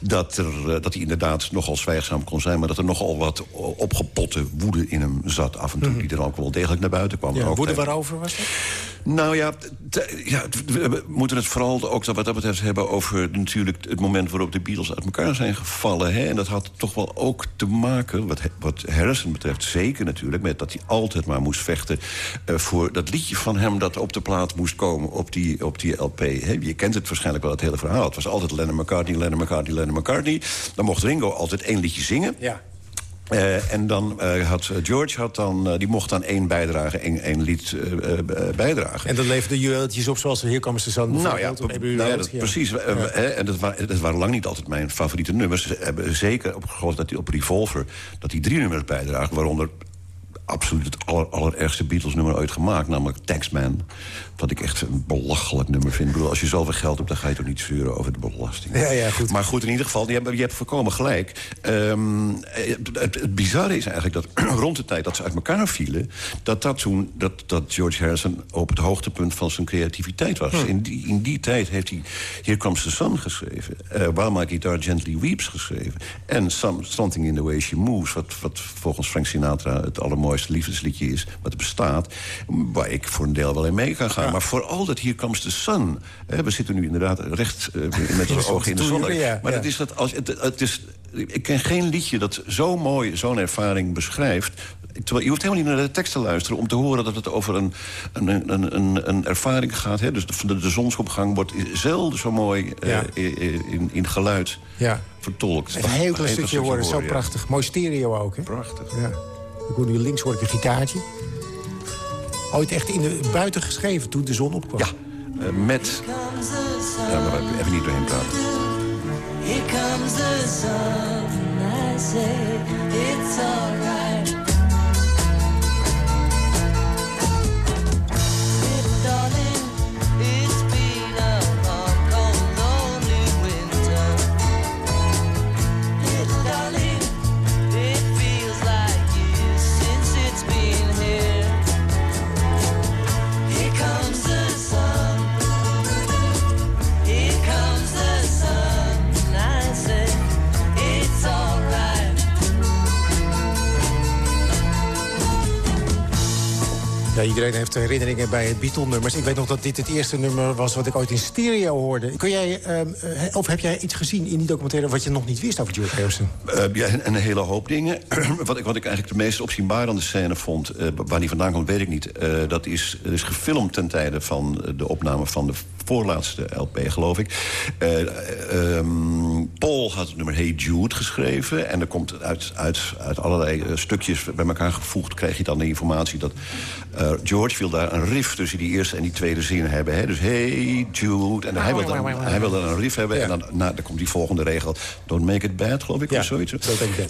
dat, er, dat hij inderdaad nogal zwijgzaam kon zijn... maar dat er nogal wat opgepotte woede in hem zat af en toe... -huh. die er ook wel degelijk naar buiten kwam. Ja, woede waarover was dat? Nou ja, ja, we moeten het vooral ook wat dat betreft hebben over natuurlijk het moment waarop de Beatles uit elkaar zijn gevallen. Hè? En dat had toch wel ook te maken, wat, wat Harrison betreft zeker natuurlijk... met dat hij altijd maar moest vechten uh, voor dat liedje van hem... dat op de plaat moest komen op die, op die LP. Hè? Je kent het waarschijnlijk wel, het hele verhaal. Het was altijd Lennon McCartney, Lennon McCartney, Lennon McCartney. Dan mocht Ringo altijd één liedje zingen. Ja. Uh, en dan uh, had George had dan, uh, die mocht dan één bijdrage, één, één lied bijdragen. En dat leverde juweeltjes op zoals Hier komen ze zo. Nou ja, nou ja, dat, ja. precies. Ja. en dat, wa dat, waren lang niet altijd mijn favoriete nummers. Ze hebben zeker hij op Revolver dat hij drie nummers bijdragen, waaronder absoluut het aller, allerergste Beatles-nummer ooit gemaakt. Namelijk Taxman. Wat ik echt een belachelijk nummer vind. Ik bedoel, als je zoveel geld hebt, dan ga je toch niet zeuren over de belasting. Ja, ja, goed. Maar goed, in ieder geval, je hebt, je hebt voorkomen gelijk. Um, het, het, het, bizarre is eigenlijk dat rond de tijd dat ze uit elkaar vielen... dat, dat, toen, dat, dat George Harrison op het hoogtepunt van zijn creativiteit was. Hm. In, die, in die tijd heeft hij Here Comes the Sun geschreven. Uh, While My Guitar Gently Weeps geschreven. En Some, Something in the Way She Moves. Wat, wat volgens Frank Sinatra het allermooiste mooiste liefdesliedje is wat er bestaat. Waar ik voor een deel wel in mee kan gaan. Maar vooral dat Hier Comes the Sun. Hè, we zitten nu inderdaad recht eh, met onze ogen in de zon. Ja, maar ja. dat is dat als, het, het is, ik ken geen liedje dat zo mooi zo'n ervaring beschrijft. Terwijl, je hoeft helemaal niet naar de tekst te luisteren... om te horen dat het over een, een, een, een, een ervaring gaat. Hè? Dus de, de zonsopgang wordt zelden zo mooi eh, in, in geluid Ja. vertolkt. Een heel klein stukje horen, zo prachtig. Mooi stereo ook, hè? Prachtig. Ja. Ik hoor nu links hoor ik een gitaartje. Ooit echt in de buiten geschreven toen de zon opkwam. Ja, eh, met... Ja, maar we even niet doorheen praten. Here comes the sun, and I say it's alright. Ja, iedereen heeft herinneringen bij het Beatle-nummers. Ik weet nog dat dit het eerste nummer was wat ik ooit in stereo hoorde. Kun jij, ehm, eh, of heb jij iets gezien in die documentaire... wat je nog niet wist over George Harrison? Eh, ja, en een hele hoop dingen. wat, ik, ik eigenlijk de meest opzienbarende scène vond... eh, waar die vandaan komt, weet ik niet. Dat is, is gefilmd ten tijde van de opname van de voorlaatste LP, geloof ik. Eh, eh, ehm, Paul had het nummer Hey Jude geschreven. En er komt uit, uit, uit allerlei eh, stukjes bij elkaar gevoegd... kreeg je dan de informatie dat George wil daar een riff... tussen die eerste en die tweede zin hebben. Hè? Dus Hey Jude. En hij wil dan, hij wil dan een riff hebben. En dan, nou, dan komt die volgende regel. Don't make it bad, geloof ik, of zoiets.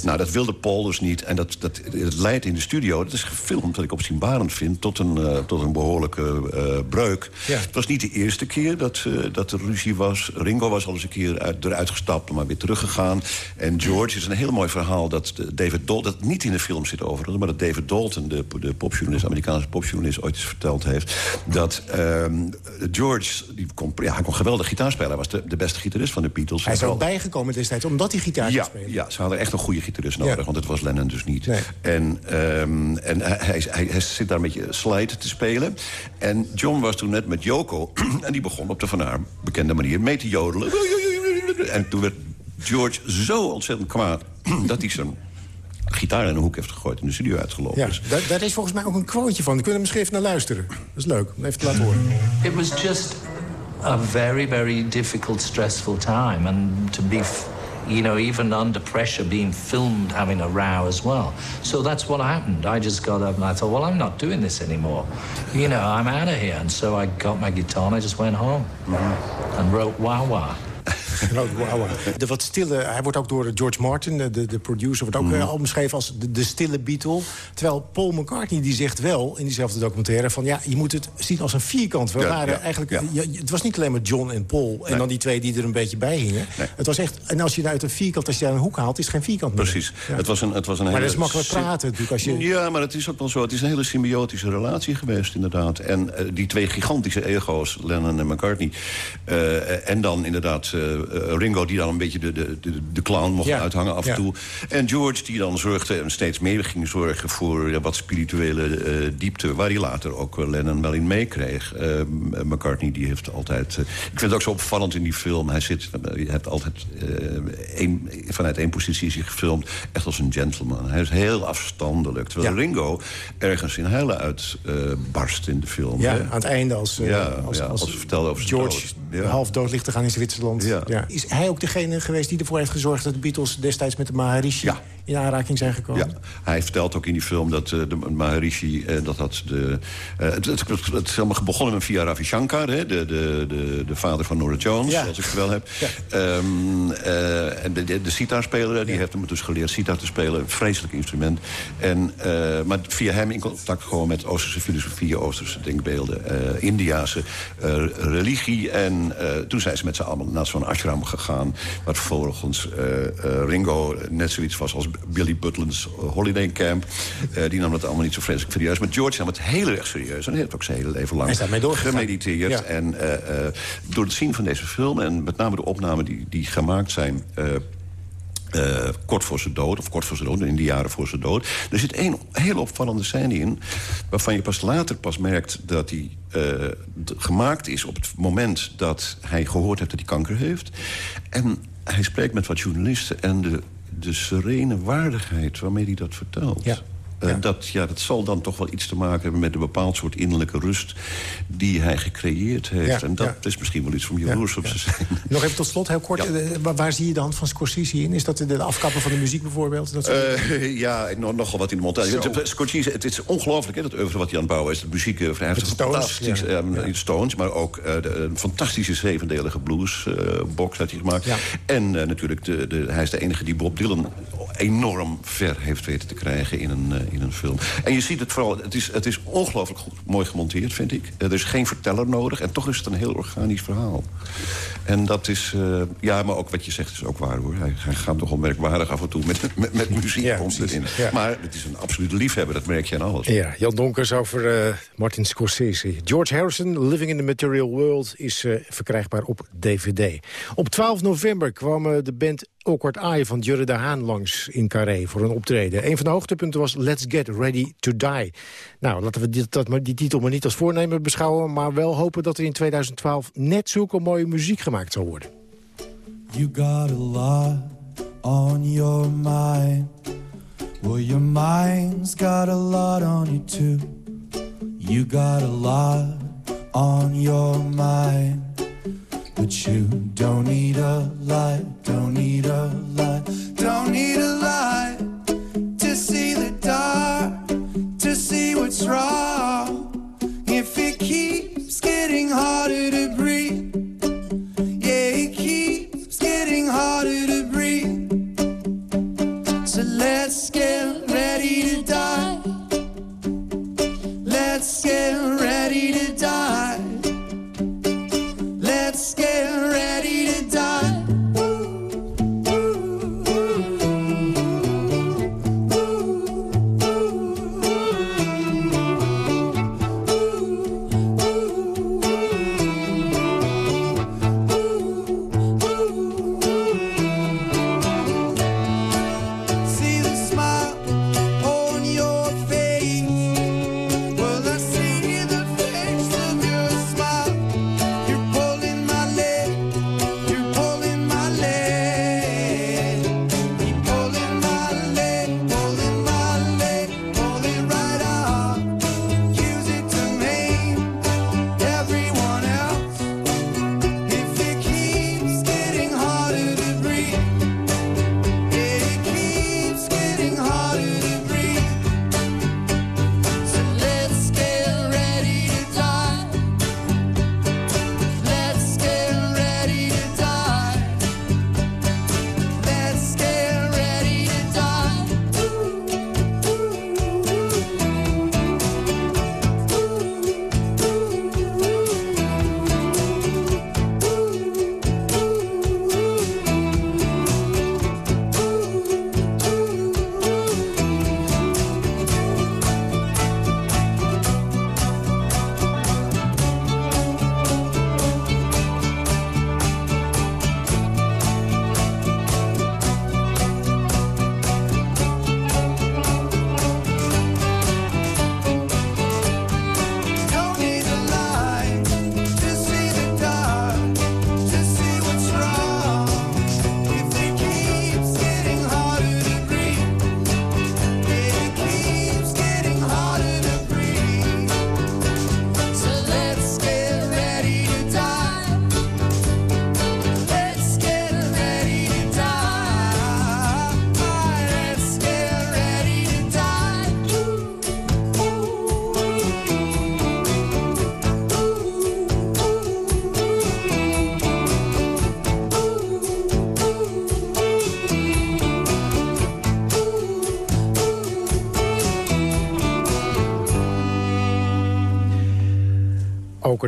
Nou, dat wilde Paul dus niet. En dat, dat, leidt in de studio, dat is gefilmd... wat ik opzienbarend vind, tot een, tot een behoorlijke eh, breuk. Ja. Het was niet de eerste keer dat, eh, dat er ruzie was. Ringo was al eens een keer uit, eruit gestapt, maar weer teruggegaan. En George is een heel mooi verhaal dat David Dalton... dat niet in de film zit overigens... maar dat David Dalton, de, de popjournalist, Amerikaanse popjournalist... ooit eens verteld heeft dat ehm, George... Die kon, ja, hij kon geweldig gitaar spelen. Hij was de, de beste gitarist van de Beatles. Hij is ook bijgekomen destijds, omdat hij gitaar ja, kon spelen. ja, ze hadden echt een goede gitarist nodig, Ja. want het was Lennon dus niet. En, ehm, en hij, hij, hij, hij zit daar een beetje slide te spelen. En John was toen net met Yoko en die begon op de van haar bekende manier mee te jodelen. En toen werd George zo ontzettend kwaad dat hij zijn gitaar in een hoek heeft gegooid en de studio uitgelopen Ja, is. daar, daar is volgens mij ook een quoteje van. Kunnen we misschien even naar luisteren. Dat is leuk, om even te laten horen. It was just a very, very difficult, stressful time. And to be, you know, even under pressure, being filmed, having a row as well. So that's what happened. I just got up and I thought, well, I'm not doing this anymore. You know, I'm out of here. And so I got my guitar and I just went home mm-hmm. and wrote Wah Wah. De wat stille, hij wordt ook door George Martin, de, de, producer, wordt ook eh, al beschreven als de, de stille Beatle. Terwijl Paul McCartney die zegt wel in diezelfde documentaire van ja, je moet het zien als een vierkant. We Ja, waren ja, eigenlijk, ja. het was niet alleen maar John en Paul en Nee. dan die twee die er een beetje bij hingen. Het was echt, en als je uit een vierkant, als je daar een hoek haalt, is het geen vierkant meer. Precies. Het was een, het was een Maar hele dat is makkelijk praten natuurlijk. Als je, Ja, maar het is ook wel zo. Het is een hele symbiotische relatie geweest, inderdaad. En eh, die twee gigantische ego's, Lennon en McCartney. eh, en dan inderdaad eh, eh, Ringo, die dan een beetje de, de, de, de clown mocht Ja, uithangen af en ja. toe. En George, die dan zorgde en steeds meer ging zorgen... voor ja, wat spirituele eh, diepte, waar hij later ook eh, Lennon wel in meekreeg. Eh, McCartney, die heeft altijd... eh, ik vind het ook zo opvallend in die film. Hij zit, eh, je hebt altijd eh, vanuit één positie is hij gefilmd. Echt als een gentleman. Hij is heel afstandelijk. Terwijl Ringo ergens in huilen uitbarst in de film. ja, hè? aan het einde als, eh, ja, als, als, als, ze vertelde over zijn George. Ja. half dood ligt te gaan in Zwitserland. Ja. Is hij ook degene geweest die ervoor heeft gezorgd... dat de Beatles destijds met de Maharishi in aanraking zijn gekomen? Ja, hij vertelt ook in die film dat eh, de Maharishi... eh, dat dat de, eh, het, het, het, het is allemaal begonnen met via Ravi Shankar... Hè, de, de, de, de vader van Nora Jones, Ja. als ik het wel heb. Ehm, eh, en de, de, de sitaarspeler, die heeft hem dus geleerd sitar te spelen. Een vreselijk instrument. En, maar via hem in contact gewoon met Oosterse filosofie... Oosterse denkbeelden, Indiase eh, religie. En toen zijn ze met z'n allen naar zo'n ashram gegaan... wat vervolgens eh, Ringo net zoiets was als Billy Butland's Holiday Camp. Eh, die nam dat allemaal niet zo vreselijk serieus. Maar George nam het heel erg serieus. En hij heeft ook zijn hele leven lang gemediteerd. Ja. En eh, eh, door het zien van deze film... en met name de opnamen die, die gemaakt zijn... eh, Eh, kort voor zijn dood, of kort voor zijn dood, in de jaren voor zijn dood. Er zit één hele opvallende scène in... waarvan je pas later pas merkt dat hij eh, d- gemaakt is... op het moment dat hij gehoord heeft dat hij kanker heeft. En hij spreekt met wat journalisten... en de, de serene waardigheid waarmee hij dat vertelt... Eh, Dat, ja, dat zal dan toch wel iets te maken hebben met een bepaald soort innerlijke rust die hij gecreëerd heeft. Ja, en dat ja. is misschien wel iets om jaloers op te zijn. Nog even tot slot, heel kort. eh, waar- Waar zie je de hand van Scorsese in? Is dat de afkappen van de muziek bijvoorbeeld? Dat? Eh, ja, nog, nogal wat in de montage. Het, Scorsese, het is ongelooflijk, hè, dat oeuvre wat hij aan het bouwen is. De muziek, eh, hij heeft een fantastisch... eh, Stones, maar ook eh, de, een fantastische zevendelige bluesbox heeft hij gemaakt. En eh, natuurlijk, de, de, hij is de enige die Bob Dylan enorm ver heeft weten te krijgen in een, eh, in een film. En je ziet het vooral, het is, het is ongelooflijk goed, mooi gemonteerd, vind ik. er is geen verteller nodig en toch is het een heel organisch verhaal. En dat is, eh, ja, maar ook wat je zegt is ook waar hoor. Hij, hij gaat toch wel merkwaardig af en toe met, met, met muziek komt erin. Ja. Maar het is een absolute liefhebber, dat merk je aan alles. Ja, Jan Donkers over eh, Martin Scorsese. George Harrison, Living in the Material World, is eh, verkrijgbaar op DVD. Op 12 november kwam eh, de band Awkward Eye van Jurre de Haan langs in Carré voor een optreden. Een van de hoogtepunten was Let's Get Ready to Die. Nou, laten we dit, dat, die titel maar niet als voornemen beschouwen... maar wel hopen dat er in 2012 net zulke mooie muziek gemaakt zal worden. You got a lot on your mind. Your mind's got a lot on you too. You got a lot on your mind. But you don't need a light, don't need a light, don't need a light to see the dark, to see what's wrong. If it keeps getting harder to breathe. Yeah, it keeps getting harder to breathe. So let's get ready to die. Let's get ready to die.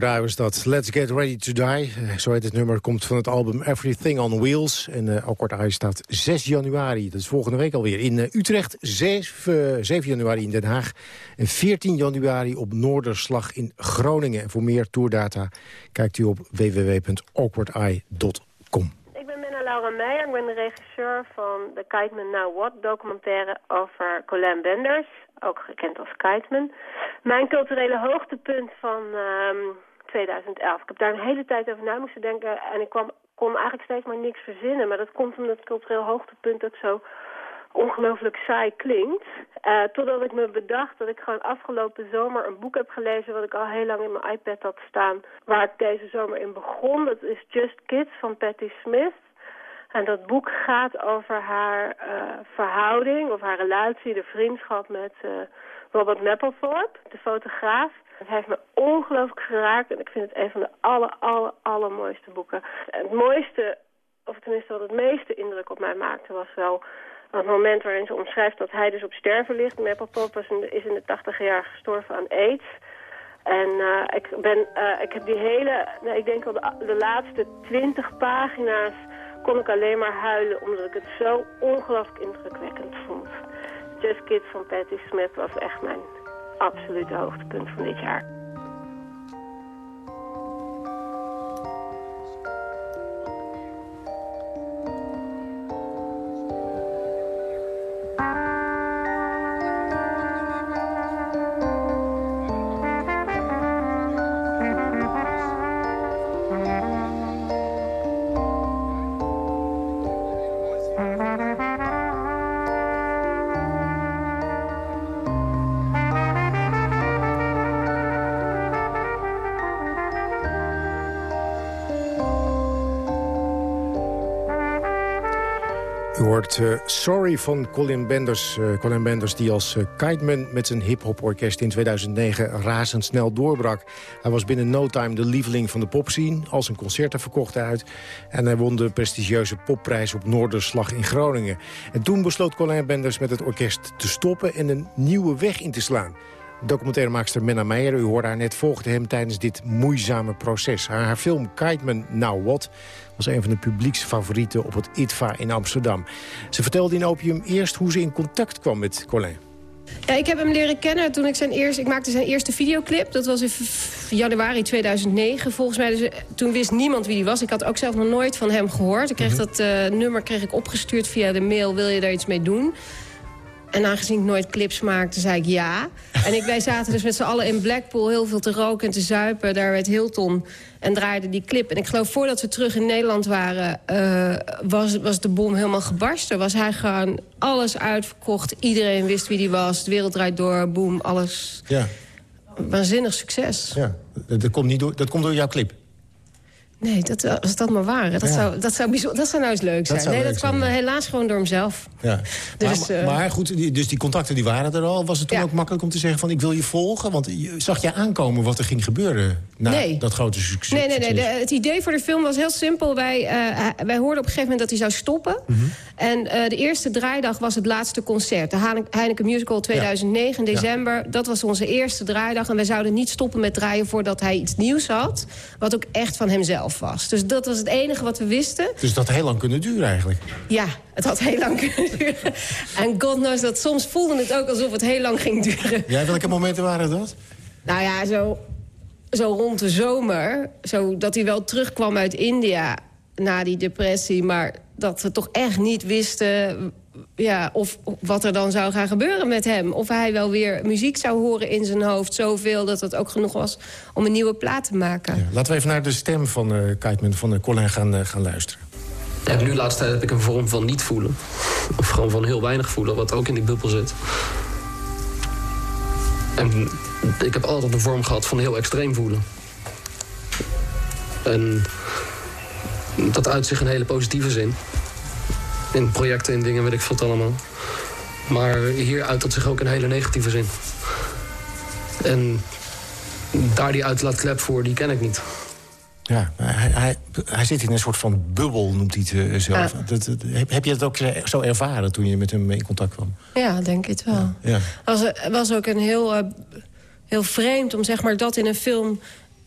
Eye was dat. Let's Get Ready to Die. Eh, Zo heet het nummer. Komt van het album Everything on Wheels. En uh, Awkward Eye staat 6 januari. Dat is volgende week alweer. In eh, Utrecht 7, 7 januari in Den Haag. En 14 januari op Noorderslag in Groningen. En voor meer tourdata kijkt u op www.awkwardeye.com. Ik ben Menna Laura Meijer. Ik ben de regisseur van de Kiteman Now What documentaire over Colin Benders. Ook gekend als Kiteman. Mijn culturele hoogtepunt van ehm, 2011. Ik heb daar een hele tijd over na moeten denken. En ik kwam, kon eigenlijk steeds maar niks verzinnen. Maar dat komt omdat het cultureel hoogtepunt ook zo ongelooflijk saai klinkt. Eh, totdat ik me bedacht dat ik gewoon afgelopen zomer een boek heb gelezen... wat ik al heel lang in mijn iPad had staan, waar ik deze zomer in begon. Dat is Just Kids van Patti Smith. En dat boek gaat over haar eh, verhouding of haar relatie, de vriendschap met eh, Robert Mapplethorpe, de fotograaf. Het heeft me ongelooflijk geraakt en ik vind het een van de aller, aller, allermooiste boeken. En het mooiste, of tenminste wat het meeste indruk op mij maakte, was wel het moment waarin ze omschrijft dat hij dus op sterven ligt. Mapplethorpe is in de, 80 jaar gestorven aan aids. En eh, ik, ben, eh, ik heb die hele, ik denk wel de, de laatste twintig pagina's kon ik alleen maar huilen omdat ik het zo ongelooflijk indrukwekkend vond. Just Kids van Patti Smith was echt mijn absolute hoogtepunt van dit jaar. Eh, Sorry van Colin Benders. eh, Colin Benders die als uh, kiteman met zijn hip-hop orkest in 2009 razendsnel doorbrak. Hij was binnen no time de lieveling van de popscene. Al zijn concerten verkochten uit. En hij won de prestigieuze popprijs op Noorderslag in Groningen. En toen besloot Colin Benders met het orkest te stoppen en een nieuwe weg in te slaan. Documentairemaakster Menna Meijer, u hoorde haar net, volgde hem tijdens dit moeizame proces. Haar, haar film Kiteman Now What was een van de publieksfavorieten op het ITVA in Amsterdam. Ze vertelde in Opium eerst hoe ze in contact kwam met Colin. Ja, ik heb hem leren kennen toen ik zijn eerste... Ik maakte zijn eerste videoclip. Dat was in januari 2009 volgens mij. Dus, eh, toen wist niemand wie die was. Ik had ook zelf nog nooit van hem gehoord. Ik kreeg Mhm. dat eh, nummer kreeg ik opgestuurd via de mail. Wil je daar iets mee doen? En aangezien ik nooit clips maakte, zei ik ja. En ik, wij zaten dus met z'n allen in Blackpool heel veel te roken en te zuipen. Daar werd Hilton en draaide die clip. En ik geloof voordat we terug in Nederland waren... eh, was, was de bom helemaal gebarsten. Was hij gewoon alles uitverkocht. Iedereen wist wie die was. De wereld draait door, boom, alles. Ja, Waanzinnig succes. ja. Dat, dat komt niet door, dat komt door jouw clip. Nee, dat, als dat maar waren. Dat, Ja. zou, dat, zou, bijzonder, dat zou nou eens leuk Dat zijn. zou nee, leuk dat kwam zijn, eh, helaas gewoon door hemzelf. Ja. Dus, maar, eh, maar goed, die, dus die contacten die waren er al. Was het toen ook makkelijk om te zeggen van ik wil je volgen? Want zag je aankomen wat er ging gebeuren na Nee. dat grote succes? Nee, nee, nee. De- het idee voor de film was heel simpel. Wij, eh, wij hoorden op een gegeven moment dat hij zou stoppen. Mhm. En de eerste draaidag was het laatste concert. De Heineken Musical 2009 in december. Dat was onze eerste draaidag. En wij zouden niet stoppen met draaien voordat hij iets nieuws had. Wat ook echt van hemzelf was. Dus dat was het enige wat we wisten. Dus dat had heel lang kunnen duren eigenlijk. Ja, het had heel lang kunnen duren. En god knows dat soms voelde het ook alsof het heel lang ging duren. Ja, welke momenten waren dat? Nou ja, zo, zo rond de zomer. Zo dat hij wel terugkwam uit India na die depressie. Maar dat we toch echt niet wisten ja, of, wat er dan zou gaan gebeuren met hem. Of hij wel weer muziek zou horen in zijn hoofd. Zoveel dat het ook genoeg was om een nieuwe plaat te maken. Laten we even naar de stem van uh, Kiteman, van uh, Colin gaan, uh, gaan luisteren. Ja, nu de laatste tijd heb ik een vorm van niet voelen. Of gewoon van heel weinig voelen, wat ook in die bubbel zit. En ik heb altijd een vorm gehad van heel extreem voelen. En dat uit zich in een hele positieve zin. In projecten, in dingen, weet ik veel het allemaal. Maar hier uit dat zich ook in een hele negatieve zin. En daar die uitlaatklep voor, die ken ik niet. Ja, hij, hij, hij, zit in een soort van bubbel, noemt hij het uh, zelf. Ja. Dat, dat, heb, heb, je dat ook zo ervaren toen je met hem in contact kwam? Ja, denk ik wel. Ja. ja. Was, was ook een heel, uh, heel vreemd om zeg maar, dat in een film...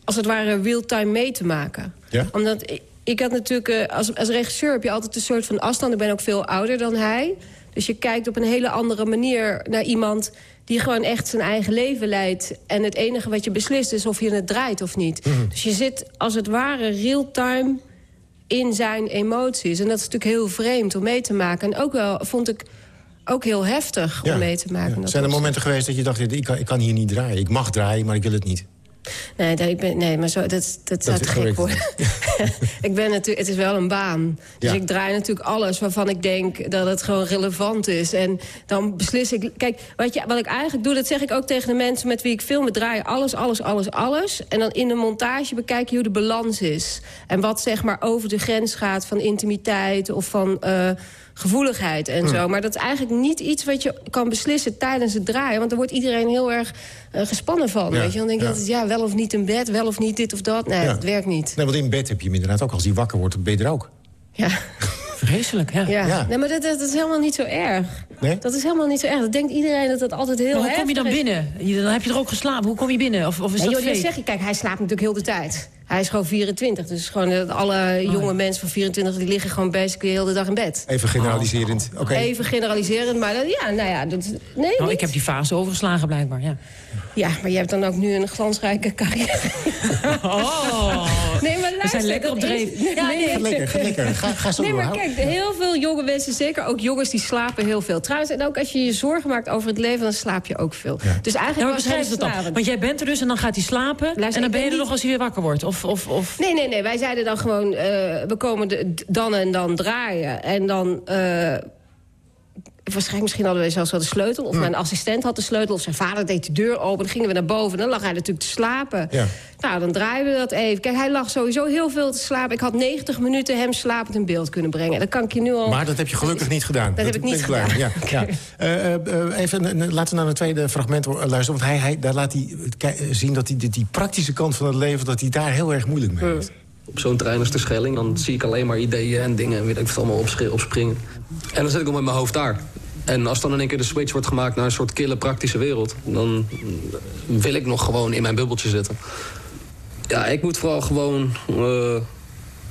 als het ware real-time mee te maken. Ja? Omdat ik, had natuurlijk... Uh, als, als regisseur heb je altijd een soort van afstand. Ik ben ook veel ouder dan hij. Dus je kijkt op een hele andere manier naar iemand die gewoon echt zijn eigen leven leidt. En het enige wat je beslist is of je het draait of niet. Mhm. Dus je zit als het ware real-time in zijn emoties. En dat is natuurlijk heel vreemd om mee te maken. En ook wel, vond ik, ook heel heftig om mee te maken. Dat Zijn er momenten geweest dat je dacht, ik kan, ik kan hier niet draaien. Ik mag draaien, maar ik wil het niet. Nee, dat, ik ben, nee maar zo, dat, dat zou te gek worden. ik ben natuurlijk, het is wel een baan. Dus Ja. ik draai natuurlijk alles waarvan ik denk dat het gewoon relevant is. En dan beslis ik... Kijk, wat, je, wat ik eigenlijk doe, dat zeg ik ook tegen de mensen met wie ik film. We draaien alles, alles, alles, alles. En dan in de montage bekijk je hoe de balans is. En wat zeg maar over de grens gaat van intimiteit of van... eh, gevoeligheid en zo. Maar dat is eigenlijk niet iets wat je kan beslissen tijdens het draaien. Want dan wordt iedereen heel erg eh, gespannen van. Ja, Weet je? Dan denk je ja. altijd, ja, wel of niet in bed, wel of niet dit of dat. Nee, Ja. het werkt niet. Nee, want in bed heb je hem inderdaad ook. Als hij wakker wordt, ben je er ook. Ja. Vreselijk, ja. Ja. Ja. Nee, maar dat, dat is helemaal niet zo erg. Nee? Dat is helemaal niet zo erg. Dat denkt iedereen dat dat altijd heel Maar hoe kom je dan is. binnen? Je- Dan heb je er ook geslapen. Hoe kom je binnen? Of, of is Nee, dat joh, dat zeg je, kijk, hij slaapt natuurlijk heel de tijd. Hij is gewoon 24. Dus gewoon alle jonge mensen van 24... die liggen gewoon basically heel de dag in bed. Even generaliserend. Oké. Even generaliserend, maar dat, ja, nou ja... Dat, nee, Nou, ik heb die fase overgeslagen blijkbaar, ja. Ja, maar je hebt dan ook nu een glansrijke carrière. Oh, nee, maar we zijn lekker op dreef. is- Ja, nee. Gaat lekker, gaat lekker. Ga, ga zo nee, door. maar kijk, heel veel jonge mensen, zeker ook jongens, die slapen heel veel. Trouwens, en ook als je je zorgen maakt over het leven, dan slaap je ook veel. Dus eigenlijk maar was beschrijf het dan. Want jij bent er dus en dan gaat hij slapen. en dan ben ben je er niet- nog als hij weer wakker wordt. Of, of, of... Nee, nee, nee. Wij zeiden dan gewoon, eh, we komen dan en dan draaien. En dan... eh, Waarschijnlijk misschien hadden we zelfs wel de sleutel. Of mijn assistent had de sleutel. Of zijn vader deed de deur open. Dan gingen we naar boven. Dan lag hij natuurlijk te slapen. Ja. Nou, dan draaien we dat even. Kijk, hij lag sowieso heel veel te slapen. Ik had 90 minuten hem slapend in beeld kunnen brengen. Dat kan ik je nu al... Maar dat heb je gelukkig niet gedaan. Dat heb ik niet gedaan. Ja, ja. Eh, eh, even, laten we naar een tweede fragment luisteren. Want hij, hij, daar laat hij eh, zien dat hij die, die praktische kant van het leven... dat hij daar heel erg moeilijk mee heeft. Op zo'n trein als de Schelling, dan zie ik alleen maar ideeën en dingen... en weet ik het allemaal opspringen. En dan zet ik al met mijn hoofd daar. En als dan in één keer de switch wordt gemaakt naar een soort kille praktische wereld... dan wil ik nog gewoon in mijn bubbeltje zitten. Ja, ik moet vooral gewoon eh,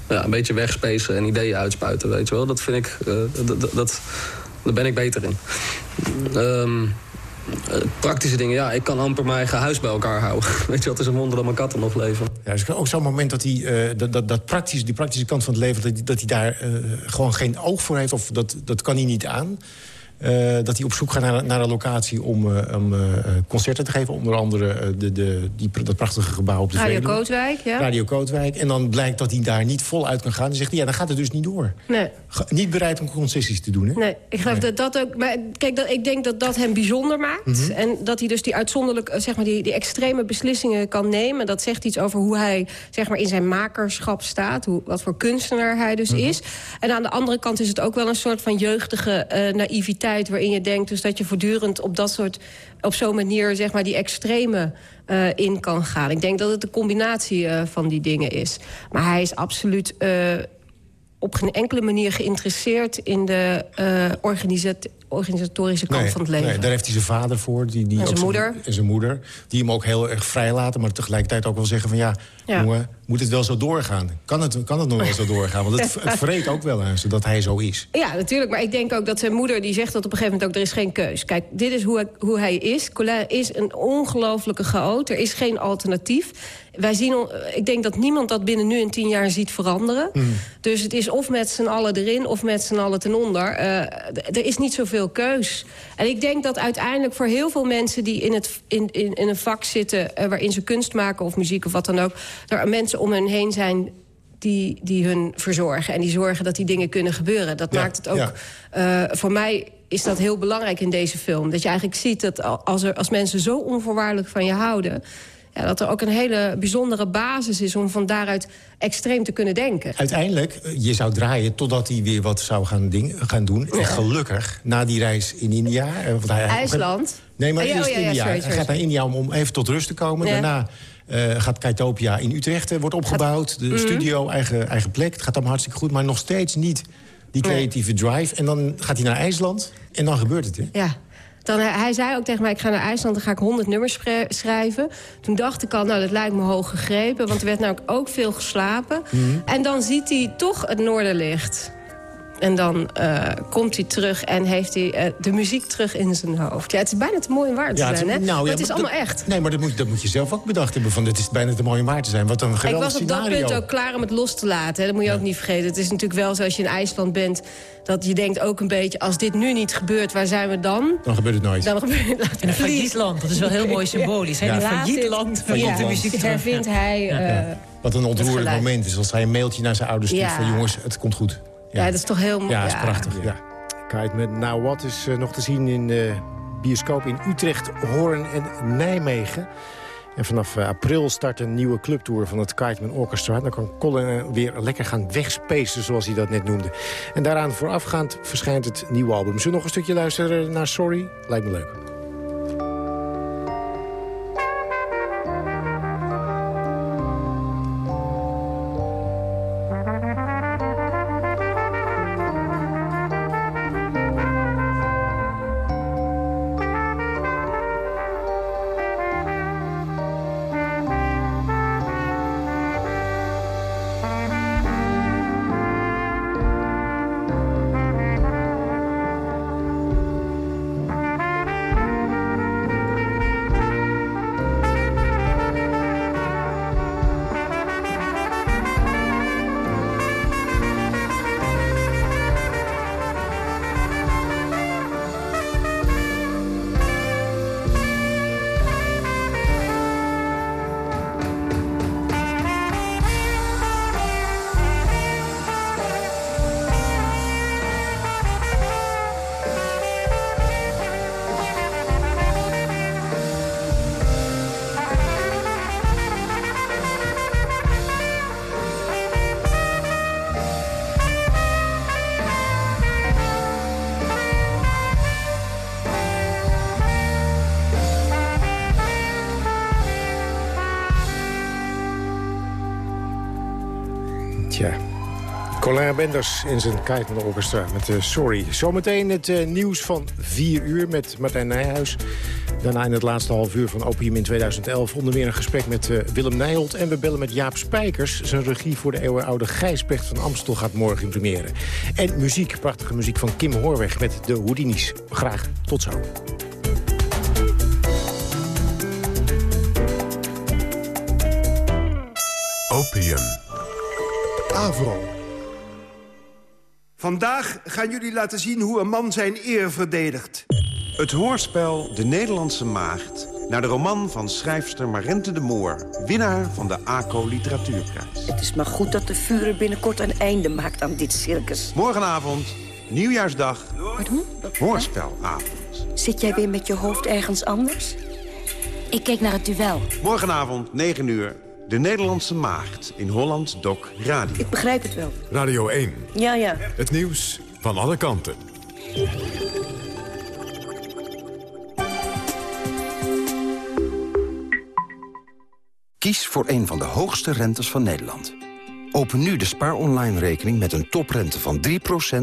ja, een beetje wegspacen en ideeën uitspuiten, weet je wel. Dat vind ik, eh, dat, daar ben ik beter in. Ehm, eh, praktische dingen, ja, ik kan amper mijn eigen huis bij elkaar houden. Weet je, wat is een wonder dat mijn katten nog leven. Ja, dus ook zo'n moment dat hij eh, dat, dat, dat praktische, die praktische kant van het leven... dat dat hij daar eh, gewoon geen oog voor heeft, of dat, dat kan hij niet aan. Eh, dat hij op zoek gaat naar, naar een locatie om, eh, eh, concerten te geven. Onder andere de, de, die, dat prachtige gebouw op de Radio Veluwe. Kootwijk, ja. Radio Kootwijk. En dan blijkt dat hij daar niet vol uit kan gaan. Dan zegt hij, ja, dan gaat het dus niet door. Nee. Niet bereid om concessies te doen, hè? Nee, ik geloof dat dat ook. Maar kijk, dat, ik denk dat dat hem bijzonder maakt. Mhm. En dat hij dus die uitzonderlijk, zeg maar, die, die extreme beslissingen kan nemen. Dat zegt iets over hoe hij zeg maar, in zijn makerschap staat. Hoe, wat voor kunstenaar hij dus Mhm. is. En aan de andere kant is het ook wel een soort van jeugdige naïviteit. Waarin je denkt dus dat je voortdurend op dat soort. op zo'n manier zeg maar, die extreme eh, in kan gaan. Ik denk dat het de combinatie eh, van die dingen is. Maar hij is absoluut. eh, op geen enkele manier geïnteresseerd in de eh, organisat- organisatorische kant Nee, van het leven. Nee, daar heeft hij zijn vader voor. Die, die En zijn moeder. En zijn moeder. Die hem ook heel erg vrij laten. Maar tegelijkertijd ook wel zeggen van... ja, Ja. jongen, moet het wel zo doorgaan? Kan het, kan het nog wel zo doorgaan? Want het, het vreet ook wel aan ze dat hij zo is. Ja, natuurlijk. Maar ik denk ook dat zijn moeder die zegt dat op een gegeven moment ook... er is geen keus. Kijk, dit is hoe hij, hoe hij is. Colin is een ongelofelijke chaot. Er is geen alternatief. Wij zien, ik denk dat niemand dat binnen nu en tien jaar ziet veranderen. Dus het is of met z'n allen erin of met z'n allen ten onder. Eh, er is niet zoveel keus. En ik denk dat uiteindelijk voor heel veel mensen... die in, het, in, in, in een vak zitten eh, waarin ze kunst maken of muziek of wat dan ook... er mensen om hen heen zijn die, die hun verzorgen. En die zorgen dat die dingen kunnen gebeuren. Dat Ja, maakt het ook... ja. eh, voor mij is dat heel belangrijk in deze film. Dat je eigenlijk ziet dat als, er, als mensen zo onvoorwaardelijk van je houden... Ja, dat er ook een hele bijzondere basis is om van daaruit extreem te kunnen denken. Uiteindelijk, eh, je zou draaien totdat hij weer wat zou gaan, ding, gaan doen. En gelukkig, na die reis in India... eh, want hij, IJsland? Nee, maar Oh, eerst oh, ja, India. sorry, hij gaat naar India om, om even tot rust te komen. Daarna eh, gaat Kaitopia in Utrecht, wordt opgebouwd. De Mhm. studio, eigen, eigen plek. Het gaat allemaal hartstikke goed, maar nog steeds niet die creatieve drive. En dan gaat hij naar IJsland en dan gebeurt het, hè? Ja. Dan, hij, hij zei ook tegen mij, ik ga naar IJsland, dan ga ik 100 nummers schrijven. Toen dacht ik al, nou, dat lijkt me hoog gegrepen. Want er werd namelijk ook veel geslapen. Mhm. En dan ziet hij toch het noorderlicht. En dan eh, komt hij terug en heeft hij eh, de muziek terug in zijn hoofd. Ja, het is bijna te mooi om waar te zijn, hè? nou, ja, het is allemaal echt. Nee, maar dat moet, dat moet je zelf ook bedacht hebben. Van, dit is bijna te mooi om waar te zijn. Wat een Ik geweldig was op dat scenario. punt ook klaar om het los te laten. Hè. Dat moet je ook niet vergeten. Het is natuurlijk wel zo als je in IJsland bent... dat je denkt ook een beetje, als dit nu niet gebeurt, waar zijn we dan? Dan gebeurt het nooit. Dan gebeurt het En een failliet land, dat is wel heel mooi symbolisch. hè? Ja. Een Laat failliet land Failliet verdient de muziek terug. hervindt hij... Ja. eh, Wat een ontroerend moment is als hij een mailtje naar zijn ouders stuurt Ja. van jongens, het komt goed. Ja. dat is toch heel mooi. Ja, dat is prachtig. Ja. Kite met Now What is eh, nog te zien in de bioscoop in Utrecht, Hoorn en Nijmegen. En vanaf eh, april start een nieuwe clubtour van het Kiteman Orchestra. Dan kan Colin eh, weer lekker gaan wegspacen, zoals hij dat net noemde. En daaraan voorafgaand verschijnt het nieuwe album. Zullen we nog een stukje luisteren naar Sorry? Lijkt me leuk. In zijn Kiteman Orchestra met uh, Sorry. Zometeen het eh, nieuws van 4 uur met Martijn Nijhuis. Daarna in het laatste half uur van Opium in 2011... onder meer een gesprek met eh, Willem Nijholt. En we bellen met Jaap Spijkers. Zijn regie voor de eeuwenoude Gijsbrecht van Amstel gaat morgen in première. En muziek, prachtige muziek van Kim Hoorweg met de Houdini's. Graag tot zo. Opium. Avro. Vandaag gaan jullie laten zien hoe een man zijn eer verdedigt. Het hoorspel De Nederlandse Maagd... naar de roman van schrijfster Marente de Moor... winnaar van de ACO Literatuurprijs. Het is maar goed dat de Führer binnenkort een einde maakt aan dit circus. Morgenavond, nieuwjaarsdag, Pardon? hoorspelavond. Zit jij weer met je hoofd ergens anders? Ik keek naar het duel. Morgenavond, 9 uur, De Nederlandse Maagd... in Holland Doc Radio. Ik begrijp het wel. Radio 1. Ja, ja. Het nieuws van alle kanten. Kies voor een van de hoogste rentes van Nederland. Open nu de Spaar Online rekening met een toprente van 3%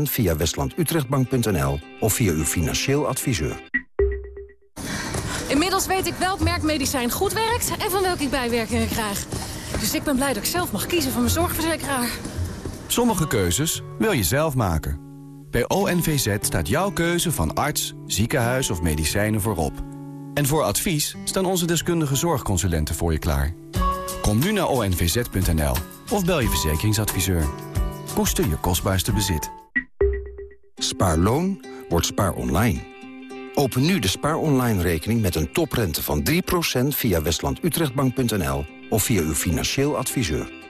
via westlandutrechtbank.nl of via uw financieel adviseur. Inmiddels weet ik welk merk medicijn goed werkt en van welke ik bijwerkingen krijg. Dus ik ben blij dat ik zelf mag kiezen van mijn zorgverzekeraar. Sommige keuzes wil je zelf maken. Bij ONVZ staat jouw keuze van arts, ziekenhuis of medicijnen voorop. En voor advies staan onze deskundige zorgconsulenten voor je klaar. Kom nu naar onvz.nl of bel je verzekeringsadviseur. Koester je kostbaarste bezit. Spaarloon wordt spaar online. Open nu de Spaar Online rekening met een toprente van 3% via westlandutrechtbank.nl of via uw financieel adviseur.